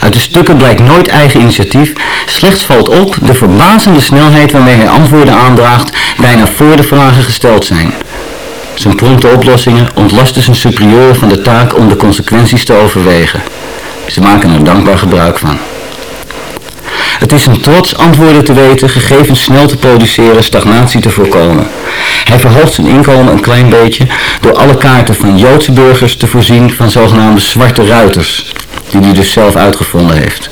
Uit de stukken blijkt nooit eigen initiatief, slechts valt op de verbazende snelheid waarmee hij antwoorden aandraagt bijna voor de vragen gesteld zijn. Zijn prompte oplossingen ontlasten zijn superieuren van de taak om de consequenties te overwegen. Ze maken er dankbaar gebruik van. Het is een trots antwoorden te weten, gegevens snel te produceren, stagnatie te voorkomen. Hij verhoogt zijn inkomen een klein beetje door alle kaarten van Joodse burgers te voorzien van zogenaamde zwarte ruiters, die hij dus zelf uitgevonden heeft.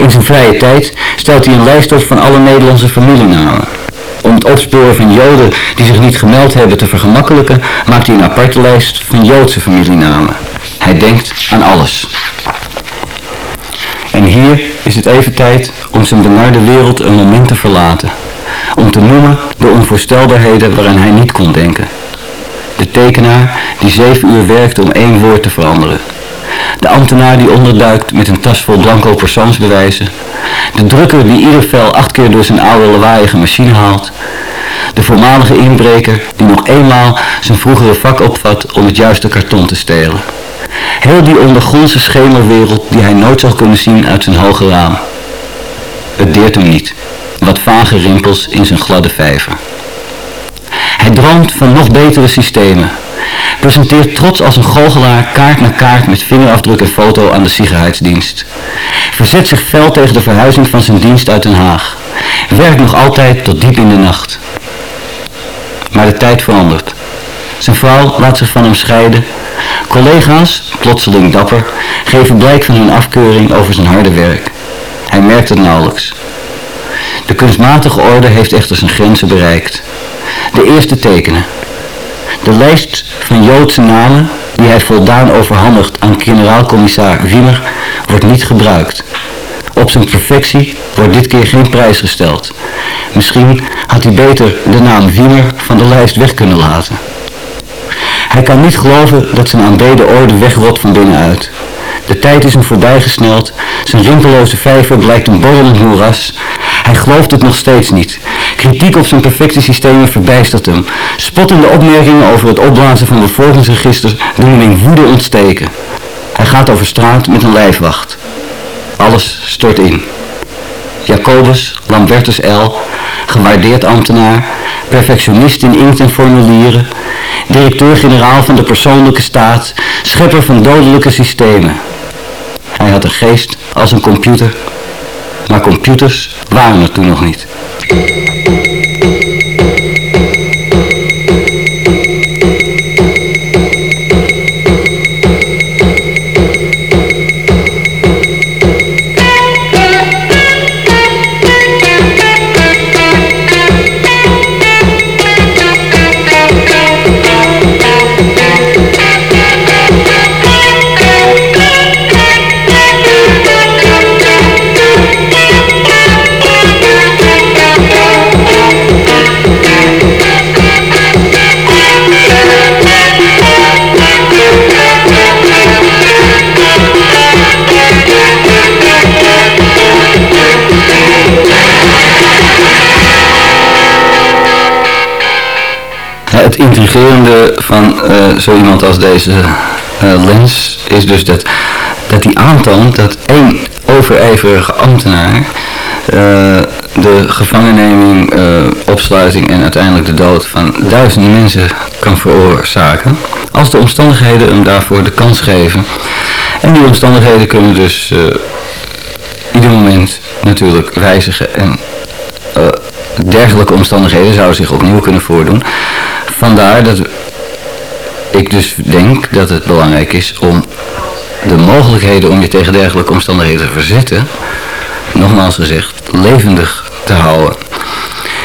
In zijn vrije tijd stelt hij een lijst op van alle Nederlandse familienamen. Om het opsporen van Joden die zich niet gemeld hebben te vergemakkelijken, maakt hij een aparte lijst van Joodse familienamen. Hij denkt aan alles. En hier is het even tijd om zijn benarde wereld een moment te verlaten. Om te noemen de onvoorstelbaarheden waaraan hij niet kon denken. De tekenaar die zeven uur werkt om één woord te veranderen. De ambtenaar die onderduikt met een tas vol blanco persoonsbewijzen. De drukker die ieder vel acht keer door zijn oude lawaaiige machine haalt. De voormalige inbreker die nog eenmaal zijn vroegere vak opvat om het juiste karton te stelen. Heel die ondergrondse schemerwereld die hij nooit zal kunnen zien uit zijn hoge raam. Het deert hem niet. Wat vage rimpels in zijn gladde vijver. Hij droomt van nog betere systemen. Presenteert trots als een goochelaar kaart na kaart met vingerafdruk en foto aan de sicherheidsdienst. Verzet zich fel tegen de verhuizing van zijn dienst uit Den Haag. Werkt nog altijd tot diep in de nacht. Maar de tijd verandert. Zijn vrouw laat zich van hem scheiden. Collega's, plotseling dapper, geven blijk van hun afkeuring over zijn harde werk. Hij merkt het nauwelijks. De kunstmatige orde heeft echter zijn grenzen bereikt. De eerste tekenen. De lijst van Joodse namen die hij voldaan overhandigt aan generaal-commissar Wiener wordt niet gebruikt. Op zijn perfectie wordt dit keer geen prijs gesteld. Misschien had hij beter de naam Wiener van de lijst weg kunnen laten. Hij kan niet geloven dat zijn aanbeden orde wegrot van binnenuit. De tijd is hem voorbijgesneld, zijn rimpelloze vijver blijkt een borrelend moeras. Hij gelooft het nog steeds niet. Kritiek op zijn perfecte systemen verbijstert hem. Spottende opmerkingen over het opblazen van bevolkingsregisters doen hem in woede ontsteken. Hij gaat over straat met een lijfwacht. Alles stort in. Jacobus, Lambertus L., gewaardeerd ambtenaar, perfectionist in inkt en formulieren, directeur-generaal van de persoonlijke staat, schepper van dodelijke systemen. Hij had een geest als een computer, maar computers waren er toen nog niet. Intrigerende van eh, zo iemand als deze eh, Lens is dus dat, dat hij aantoont dat één overijverige ambtenaar eh, de gevangenneming, opsluiting en uiteindelijk de dood van duizenden mensen kan veroorzaken. Als de omstandigheden hem daarvoor de kans geven. En die omstandigheden kunnen dus ieder moment natuurlijk wijzigen en dergelijke omstandigheden zouden zich opnieuw kunnen voordoen. Vandaar dat ik dus denk dat het belangrijk is om de mogelijkheden om je tegen dergelijke omstandigheden te verzetten, nogmaals gezegd, levendig te houden.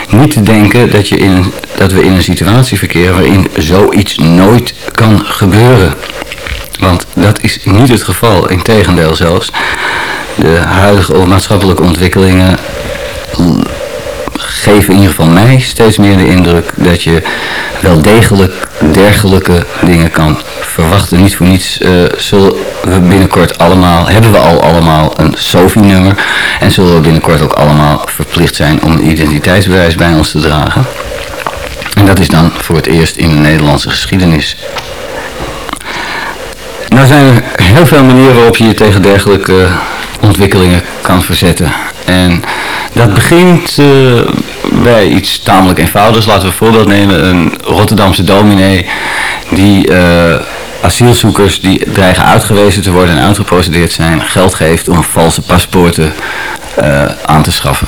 Niet te denken dat, je in, dat we in een situatie verkeren waarin zoiets nooit kan gebeuren. Want dat is niet het geval, integendeel zelfs. De huidige maatschappelijke ontwikkelingen geven in ieder geval mij steeds meer de indruk dat je wel degelijk dergelijke dingen kan verwachten. Niet voor niets eh, zullen we binnenkort allemaal, hebben we al allemaal een SOFI-nummer en zullen we binnenkort ook allemaal verplicht zijn om een identiteitsbewijs bij ons te dragen. En dat is dan voor het eerst in de Nederlandse geschiedenis. Nou zijn er heel veel manieren waarop je je tegen dergelijke ontwikkelingen kan verzetten. En dat begint eh, bij iets tamelijk eenvoudigs. Laten we een voorbeeld nemen. Een Rotterdamse dominee die eh, asielzoekers die dreigen uitgewezen te worden en uitgeprocedeerd zijn, geld geeft om valse paspoorten eh, aan te schaffen.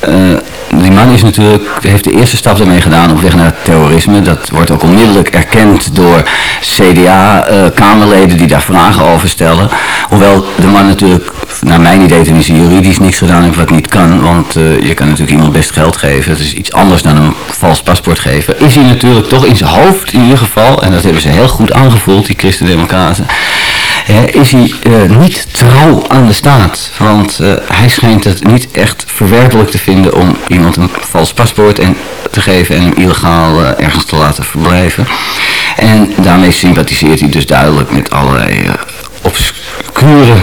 Eh, die man is natuurlijk, heeft de eerste stap daarmee gedaan op weg naar terrorisme. Dat wordt ook onmiddellijk erkend door CDA-kamerleden die daar vragen over stellen. Hoewel de man natuurlijk, naar mijn idee tenminste, juridisch niks gedaan heeft wat niet kan. Want eh, je kan natuurlijk iemand best geld geven. Dat is iets anders dan een vals paspoort geven. Is hij natuurlijk toch in zijn hoofd in ieder geval, en dat hebben ze heel goed aangevoeld, die christendemocraten. eh, is hij eh, niet trouw aan de staat. Want eh, hij schijnt het niet echt verwerpelijk te vinden om iemand een vals paspoort en, te geven en hem illegaal eh, ergens te laten verblijven. En daarmee sympathiseert hij dus duidelijk met allerlei obscure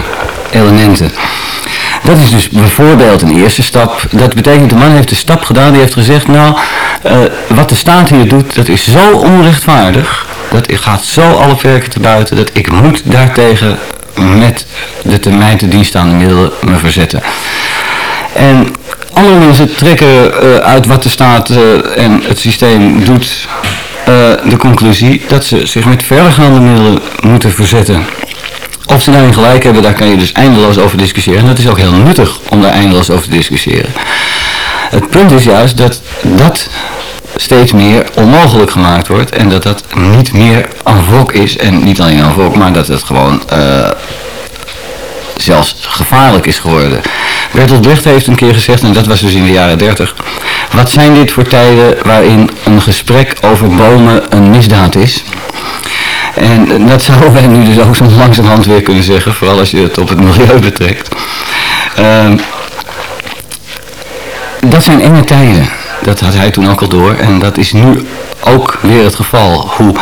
elementen. Dat is dus bijvoorbeeld een eerste stap. Dat betekent, de man heeft de stap gedaan, die heeft gezegd, nou, eh, wat de staat hier doet, dat is zo onrechtvaardig, dat gaat zo alle perken te buiten, dat ik moet daartegen met de termijn te dienstaande middelen me verzetten. En andere mensen trekken eh, uit wat de staat eh, en het systeem doet de conclusie dat ze zich met verdergaande middelen moeten verzetten. Of ze daarin gelijk hebben, daar kan je dus eindeloos over discussiëren. En dat is ook heel nuttig om daar eindeloos over te discussiëren. Het punt is juist dat dat steeds meer onmogelijk gemaakt wordt en dat dat niet meer aan volk is. En niet alleen aan volk, maar dat het gewoon eh, zelfs gevaarlijk is geworden. Bertolt Brecht heeft een keer gezegd, en dat was dus in de jaren 30, wat zijn dit voor tijden waarin een gesprek over bomen een misdaad is? En dat zouden wij nu dus ook zo langzamerhand weer kunnen zeggen, vooral als je het op het milieu betrekt. Ehm, dat zijn enge tijden. Dat had hij toen ook al door. En dat is nu ook weer het geval. Hoe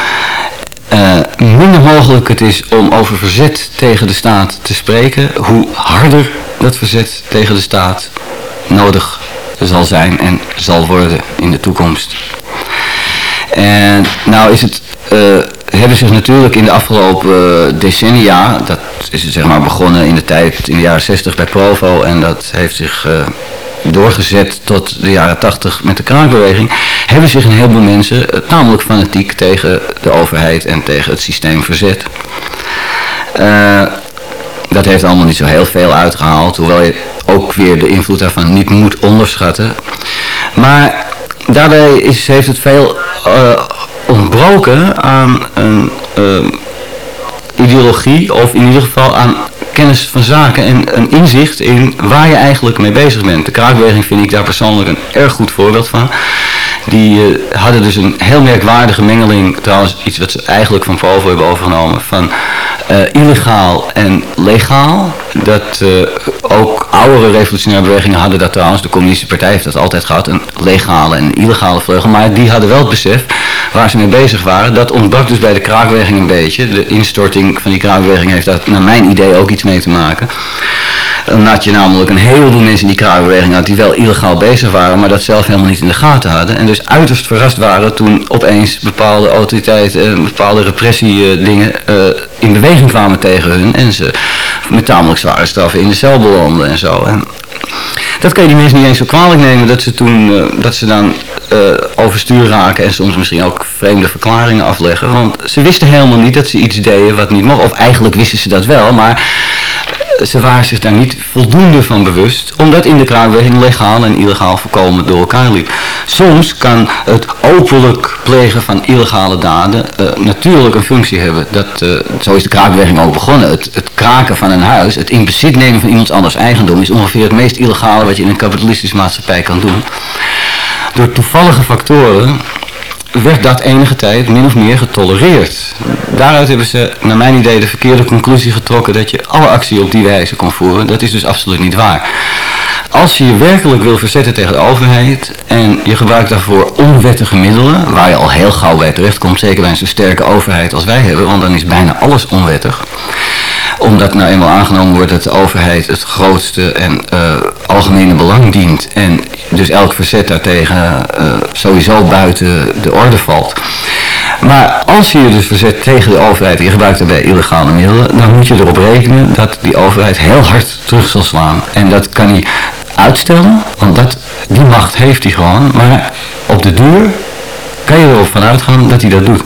eh, minder mogelijk het is om over verzet tegen de staat te spreken, hoe harder dat verzet tegen de staat nodig zal zijn en zal worden in de toekomst. En nou is het, eh, hebben zich natuurlijk in de afgelopen eh, decennia, dat is zeg maar begonnen in de tijd in de jaren 60 bij Provo en dat heeft zich eh, doorgezet tot de jaren 80 met de kraakbeweging, hebben zich een heleboel mensen eh, tamelijk fanatiek tegen de overheid en tegen het systeem verzet. Dat heeft allemaal niet zo heel veel uitgehaald, hoewel je ook weer de invloed daarvan niet moet onderschatten. Maar daarbij is, heeft het veel ontbroken aan een eh, ideologie, of in ieder geval aan kennis van zaken en een inzicht in waar je eigenlijk mee bezig bent. De kraakbeweging vind ik daar persoonlijk een erg goed voorbeeld van. Die eh, hadden dus een heel merkwaardige mengeling, trouwens iets wat ze eigenlijk van Provo hebben overgenomen, van eh, illegaal en legaal. Dat eh, ook oudere revolutionaire bewegingen hadden dat trouwens, de communistische partij heeft dat altijd gehad, een legale en illegale vleugel. Maar die hadden wel het besef waar ze mee bezig waren. Dat ontbrak dus bij de kraakbeweging een beetje. De instorting van die kraakbeweging heeft daar naar mijn idee ook iets mee te maken. Dan je namelijk een heleboel mensen in die kraakbeweging had die wel illegaal bezig waren, maar dat zelf helemaal niet in de gaten hadden. En dus uiterst verrast waren toen opeens bepaalde autoriteiten, bepaalde repressiedingen uh, in beweging kwamen tegen hun. En ze met tamelijk zware straffen in de cel belanden en zo. En dat kan je die mensen niet eens zo kwalijk nemen dat ze toen, uh, dat ze dan overstuur raken en soms misschien ook vreemde verklaringen afleggen. Want ze wisten helemaal niet dat ze iets deden wat niet mocht. Of eigenlijk wisten ze dat wel, maar ze waren zich daar niet voldoende van bewust, omdat in de kraakbeweging legaal en illegaal voorkomen door elkaar liep. Soms kan het openlijk plegen van illegale daden uh, natuurlijk een functie hebben. Dat, uh, zo is de kraakbeweging ook begonnen. Het, het, kraken van een huis, het in bezit nemen van iemands anders eigendom, is ongeveer het meest illegale wat je in een kapitalistische maatschappij kan doen. Door toevallige factoren werd dat enige tijd min of meer getolereerd. Daaruit hebben ze, naar mijn idee, de verkeerde conclusie getrokken dat je alle actie op die wijze kon voeren. Dat is dus absoluut niet waar. Als je je werkelijk wil verzetten tegen de overheid en je gebruikt daarvoor onwettige middelen, waar je al heel gauw bij terecht komt, zeker bij een zo sterke overheid als wij hebben, want dan is bijna alles onwettig omdat nou eenmaal aangenomen wordt dat de overheid het grootste en uh, algemene belang dient en dus elk verzet daartegen uh, sowieso buiten de orde valt. Maar als je je dus verzet tegen de overheid en je gebruikt daarbij illegale middelen, dan moet je erop rekenen dat die overheid heel hard terug zal slaan. En dat kan hij uitstellen, want dat, die macht heeft hij gewoon, maar op de duur kan je erop vanuit gaan dat hij dat doet.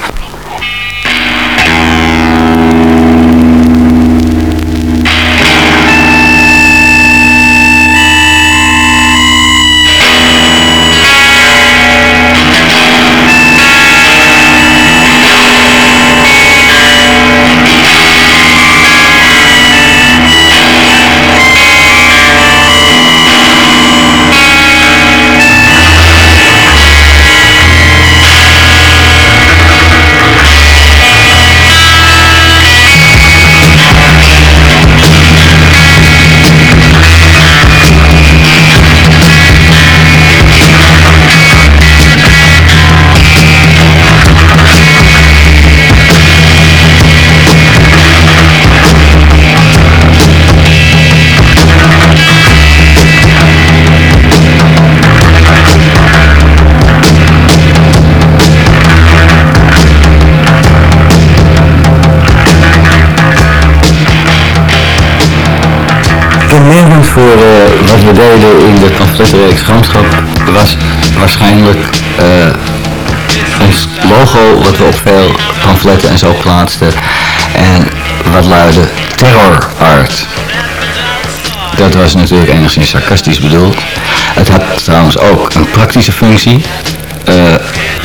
Voor uh, wat we deden in de pamflettenreeks Gramschap was waarschijnlijk uh, ons logo wat we op veel pamfletten en zo plaatsten en wat luidde terror art. Dat was natuurlijk enigszins sarcastisch bedoeld. Het had trouwens ook een praktische functie. Uh,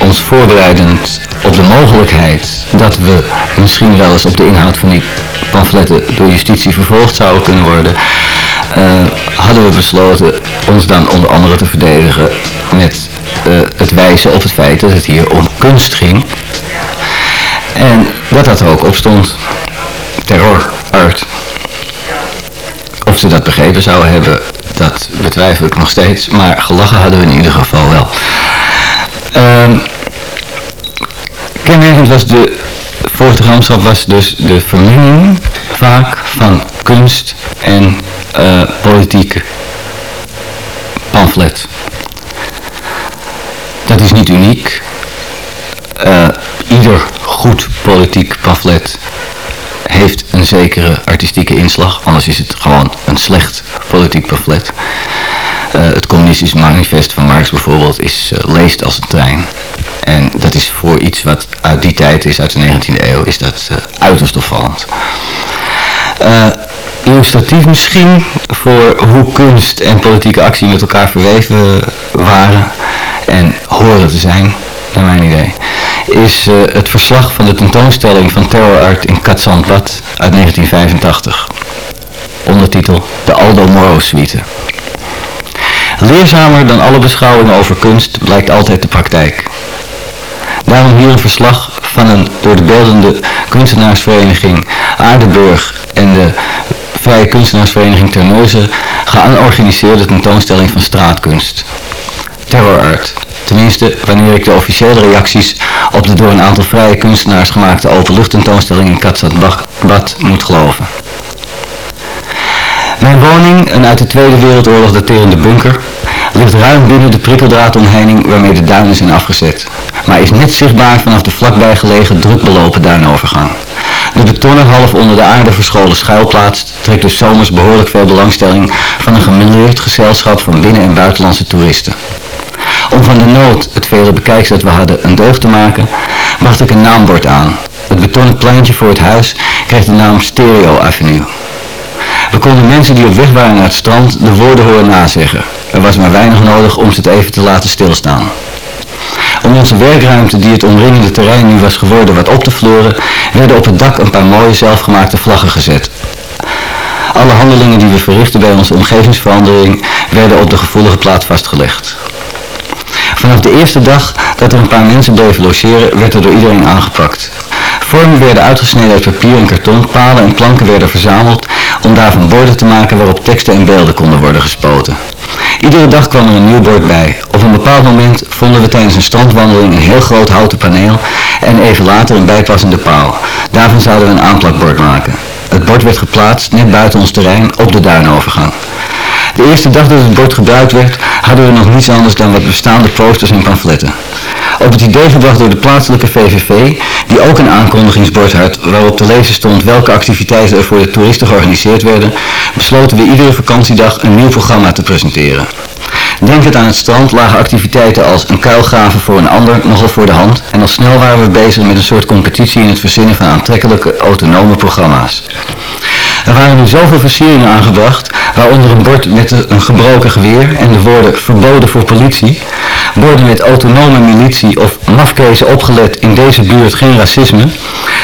ons voorbereidend op de mogelijkheid dat we misschien wel eens op de inhoud van die pamfletten door justitie vervolgd zouden kunnen worden, uh, hadden we besloten ons dan onder andere te verdedigen met uh, het wijzen op het feit dat het hier om kunst ging. En dat dat er ook op stond. Terror, art. Of ze dat begrepen zouden hebben, dat betwijfel ik nog steeds. Maar gelachen hadden we in ieder geval wel. Uh, kenmerkend was de fotogramschap was dus de vermenging vaak van kunst en uh, politiek pamflet. Dat is niet uniek. Uh, ieder goed politiek pamflet heeft een zekere artistieke inslag, anders is het gewoon een slecht politiek pamflet. Uh, het communistisch manifest van Marx bijvoorbeeld is uh, leest als een trein. En dat is voor iets wat uit die tijd is, uit de 19e eeuw, is dat uh, uiterst opvallend. illustratief misschien voor hoe kunst en politieke actie met elkaar verweven waren en horen te zijn, naar mijn idee, is het verslag van de tentoonstelling van Terror Art in Katzandbad uit 1985. Ondertitel De Aldo Moro Suite. Leerzamer dan alle beschouwingen over kunst blijkt altijd de praktijk. Daarom hier een verslag van een door de beeldende kunstenaarsvereniging Aardenburg en de Vrije Kunstenaarsvereniging Terneuzen georganiseerde tentoonstelling van straatkunst. Terror Art. Tenminste, wanneer ik de officiële reacties op de door een aantal vrije kunstenaars gemaakte openluchttentoonstelling in Katzatbad moet geloven. Mijn woning, een uit de Tweede Wereldoorlog daterende bunker, ligt ruim binnen de prikkeldraadomheining waarmee de duinen zijn afgezet, maar is net zichtbaar vanaf de vlakbij gelegen druk belopen duinovergang. De betonnen half onder de aarde verscholen schuilplaats trekt dus zomers behoorlijk veel belangstelling van een gemêleerd gezelschap van binnen- en buitenlandse toeristen. Om van de nood, het vele bekijks dat we hadden, een deugd te maken, bracht ik een naambord aan. Het betonnen pleintje voor het huis kreeg de naam Stereo Avenue. We konden mensen die op weg waren naar het strand de woorden horen nazeggen. Er was maar weinig nodig om ze het even te laten stilstaan. Om onze werkruimte die het omringende terrein nu was geworden wat op te floren, werden op het dak een paar mooie zelfgemaakte vlaggen gezet. Alle handelingen die we verrichten bij onze omgevingsverandering werden op de gevoelige plaats vastgelegd. Vanaf de eerste dag dat er een paar mensen bleven logeren, werd er door iedereen aangepakt. Vormen werden uitgesneden uit papier en karton, palen en planken werden verzameld om daarvan borden te maken waarop teksten en beelden konden worden gespoten. Iedere dag kwam er een nieuw bord bij. Op een bepaald moment vonden we tijdens een strandwandeling een heel groot houten paneel en even later een bijpassende paal. Daarvan zouden we een aanplakbord maken. Het bord werd geplaatst net buiten ons terrein op de duinovergang. De eerste dag dat het bord gebruikt werd, hadden we nog niets anders dan wat bestaande posters en pamfletten. Op het idee gebracht door de plaatselijke VVV, die ook een aankondigingsbord had waarop te lezen stond welke activiteiten er voor de toeristen georganiseerd werden, besloten we iedere vakantiedag een nieuw programma te presenteren. Denkend aan het strand lagen activiteiten als een kuilgraven voor een ander nogal voor de hand en al snel waren we bezig met een soort competitie in het verzinnen van aantrekkelijke autonome programma's. Er waren nu zoveel versieringen aangebracht, waaronder een bord met een gebroken geweer en de woorden verboden voor politie, borden met autonome militie of mafkezen opgelet in deze buurt geen racisme,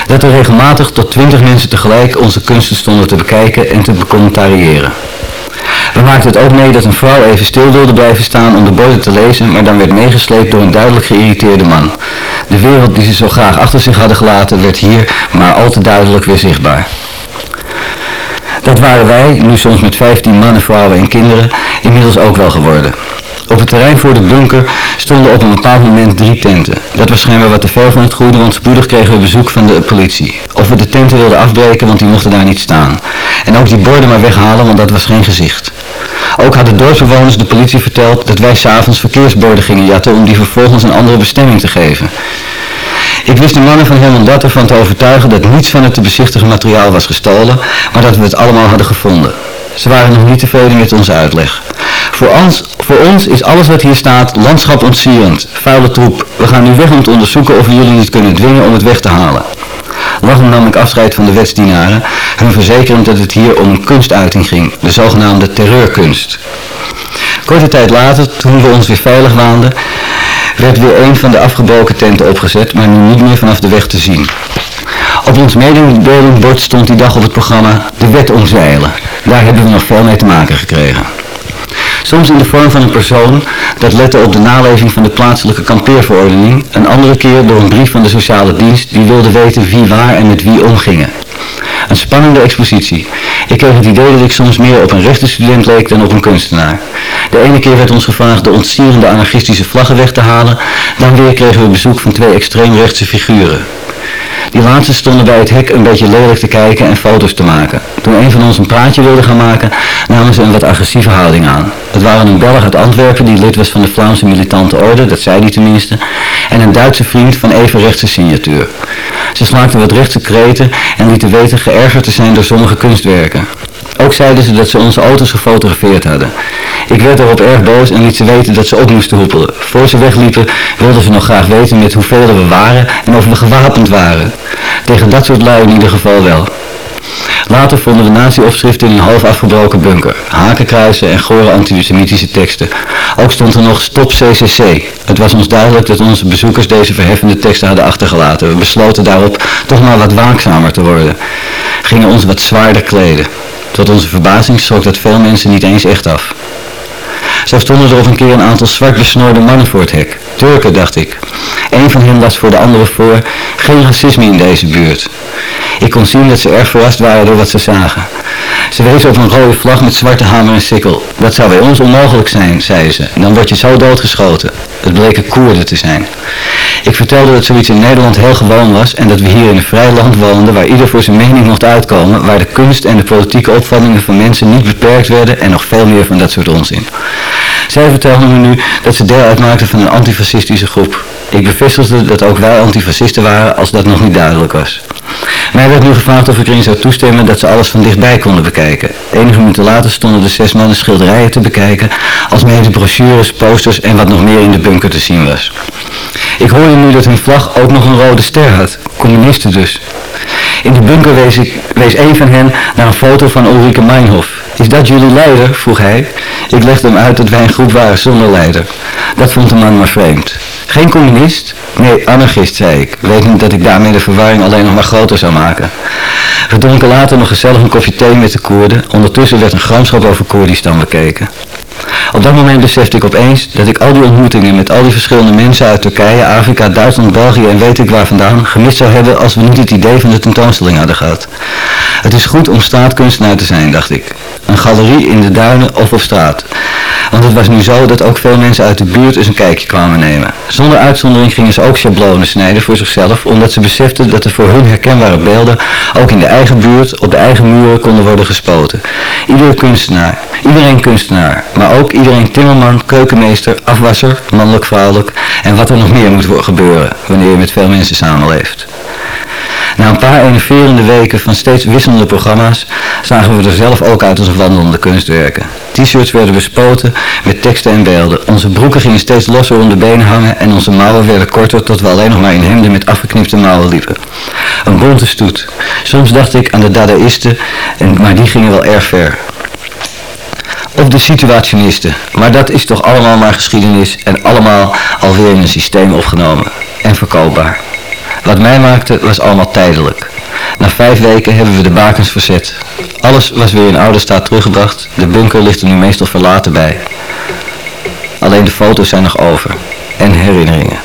dat er regelmatig tot twintig mensen tegelijk onze kunsten stonden te bekijken en te becommentariëren. We maakten het ook mee dat een vrouw even stil wilde blijven staan om de borden te lezen, maar dan werd meegesleept door een duidelijk geïrriteerde man. De wereld die ze zo graag achter zich hadden gelaten werd hier maar al te duidelijk weer zichtbaar. Dat waren wij, nu soms met 15 mannen, vrouwen en kinderen, inmiddels ook wel geworden. Op het terrein voor de bunker stonden op een bepaald moment drie tenten. Dat was schijnbaar wat te ver van het goede, want spoedig kregen we bezoek van de politie. Of we de tenten wilden afbreken, want die mochten daar niet staan. En ook die borden maar weghalen, want dat was geen gezicht. Ook hadden dorpsbewoners de politie verteld dat wij s'avonds verkeersborden gingen jatten om die vervolgens een andere bestemming te geven. Ik wist de mannen van Helmond ervan te overtuigen dat niets van het te bezichtigen materiaal was gestolen, maar dat we het allemaal hadden gevonden. Ze waren nog niet tevreden met onze uitleg. Voor ons, voor ons is alles wat hier staat landschap ontsierend, vuile troep. We gaan nu weg om te onderzoeken of we jullie niet kunnen dwingen om het weg te halen. Lachend nam ik afscheid van de wetsdienaren, hun verzekerend dat het hier om een kunstuiting ging, de zogenaamde terreurkunst. Korte tijd later, toen we ons weer veilig waanden, werd weer een van de afgebroken tenten opgezet, maar nu niet meer vanaf de weg te zien. Op ons mededelingbord stond die dag op het programma de wet omzeilen. Daar hebben we nog veel mee te maken gekregen. Soms in de vorm van een persoon dat lette op de naleving van de plaatselijke kampeerverordening, een andere keer door een brief van de sociale dienst die wilde weten wie waar en met wie omgingen. Een spannende expositie. Ik kreeg het idee dat ik soms meer op een rechtenstudent leek dan op een kunstenaar. De ene keer werd ons gevraagd de ontsierende anarchistische vlaggen weg te halen, dan weer kregen we bezoek van twee extreemrechtse figuren. Die laatste stonden bij het hek een beetje lelijk te kijken en foto's te maken. Toen een van ons een praatje wilde gaan maken, namen ze een wat agressieve houding aan. Het waren een Belg uit Antwerpen die lid was van de Vlaamse militante orde, dat zei hij tenminste, en een Duitse vriend van evenrechtse signatuur. Ze slaakten wat rechtse kreten en lieten weten geërgerd te zijn door sommige kunstwerken. Ook zeiden ze dat ze onze auto's gefotografeerd hadden. Ik werd erop erg boos en liet ze weten dat ze ook moesten hoepelen. Voor ze wegliepen wilden ze nog graag weten met hoeveel we waren en of we gewapend waren. Tegen dat soort lui in ieder geval wel. Later vonden we nazi-opschriften in een half afgebroken bunker, hakenkruisen en gore antisemitische teksten. Ook stond er nog stop CCC. Het was ons duidelijk dat onze bezoekers deze verheffende teksten hadden achtergelaten. We besloten daarop toch maar wat waakzamer te worden. Gingen ons wat zwaarder kleden. Tot onze verbazing schrok dat veel mensen niet eens echt af. Zo stonden er op een keer een aantal zwart besnoorde mannen voor het hek. Turken, dacht ik. Een van hen las voor de andere voor, geen racisme in deze buurt. Ik kon zien dat ze erg verrast waren door wat ze zagen. Ze wezen op een rode vlag met zwarte hamer en sikkel. Dat zou bij ons onmogelijk zijn, zeiden ze. Dan word je zo doodgeschoten. Het bleken Koerden te zijn. Ik vertelde dat zoiets in Nederland heel gewoon was en dat we hier in een vrij land woonden waar ieder voor zijn mening mocht uitkomen, waar de kunst en de politieke opvattingen van mensen niet beperkt werden en nog veel meer van dat soort onzin. Zij vertelde me nu dat ze deel uitmaakten van een antifascistische groep. Ik bevestigde dat ook wij antifascisten waren als dat nog niet duidelijk was. Mij werd nu gevraagd of ik erin zou toestemmen dat ze alles van dichtbij konden bekijken. Enige minuten later stonden de zes mannen schilderijen te bekijken, als de brochures, posters en wat nog meer in de bunker te zien was. Ik hoorde nu dat hun vlag ook nog een rode ster had, communisten dus. In de bunker wees, ik, wees een van hen naar een foto van Ulrike Meinhof. Is dat jullie leider? vroeg hij. Ik legde hem uit dat wij een groep waren zonder leider. Dat vond de man maar vreemd. Geen communist? Nee, anarchist, zei ik, wetend dat ik daarmee de verwarring alleen nog maar groter zou maken. We dronken later nog gezellig een koffie thee met de Koerden. Ondertussen werd een gramschap over Koerdistan bekeken. Op dat moment besefte ik opeens dat ik al die ontmoetingen met al die verschillende mensen uit Turkije, Afrika, Duitsland, België en weet ik waar vandaan gemist zou hebben als we niet het idee van de tentoonstelling hadden gehad. Het is goed om straatkunstenaar te zijn, dacht ik. Een galerie in de duinen of op straat. Want het was nu zo dat ook veel mensen uit de buurt eens een kijkje kwamen nemen. Zonder uitzondering gingen ze ook schablonen snijden voor zichzelf, omdat ze beseften dat er voor hun herkenbare beelden ook in de eigen buurt, op de eigen muren konden worden gespoten. Iedere kunstenaar, iedereen kunstenaar, maar ook iedereen timmerman, keukenmeester, afwasser, mannelijk, vrouwelijk en wat er nog meer moet gebeuren wanneer je met veel mensen samenleeft. Na een paar enerverende weken van steeds wisselende programma's zagen we er zelf ook uit als wandelende kunstwerken. T-shirts werden bespoten met teksten en beelden. Onze broeken gingen steeds losser om de benen hangen en onze mouwen werden korter tot we alleen nog maar in hemden met afgeknipte mouwen liepen. Een bonte stoet. Soms dacht ik aan de dadaïsten, maar die gingen wel erg ver. Of de situationisten. Maar dat is toch allemaal maar geschiedenis en allemaal alweer in een systeem opgenomen en verkoopbaar. Wat mij maakte was allemaal tijdelijk. Na vijf weken hebben we de bakens verzet. Alles was weer in oude staat teruggebracht. De bunker ligt er nu meestal verlaten bij. Alleen de foto's zijn nog over. En herinneringen.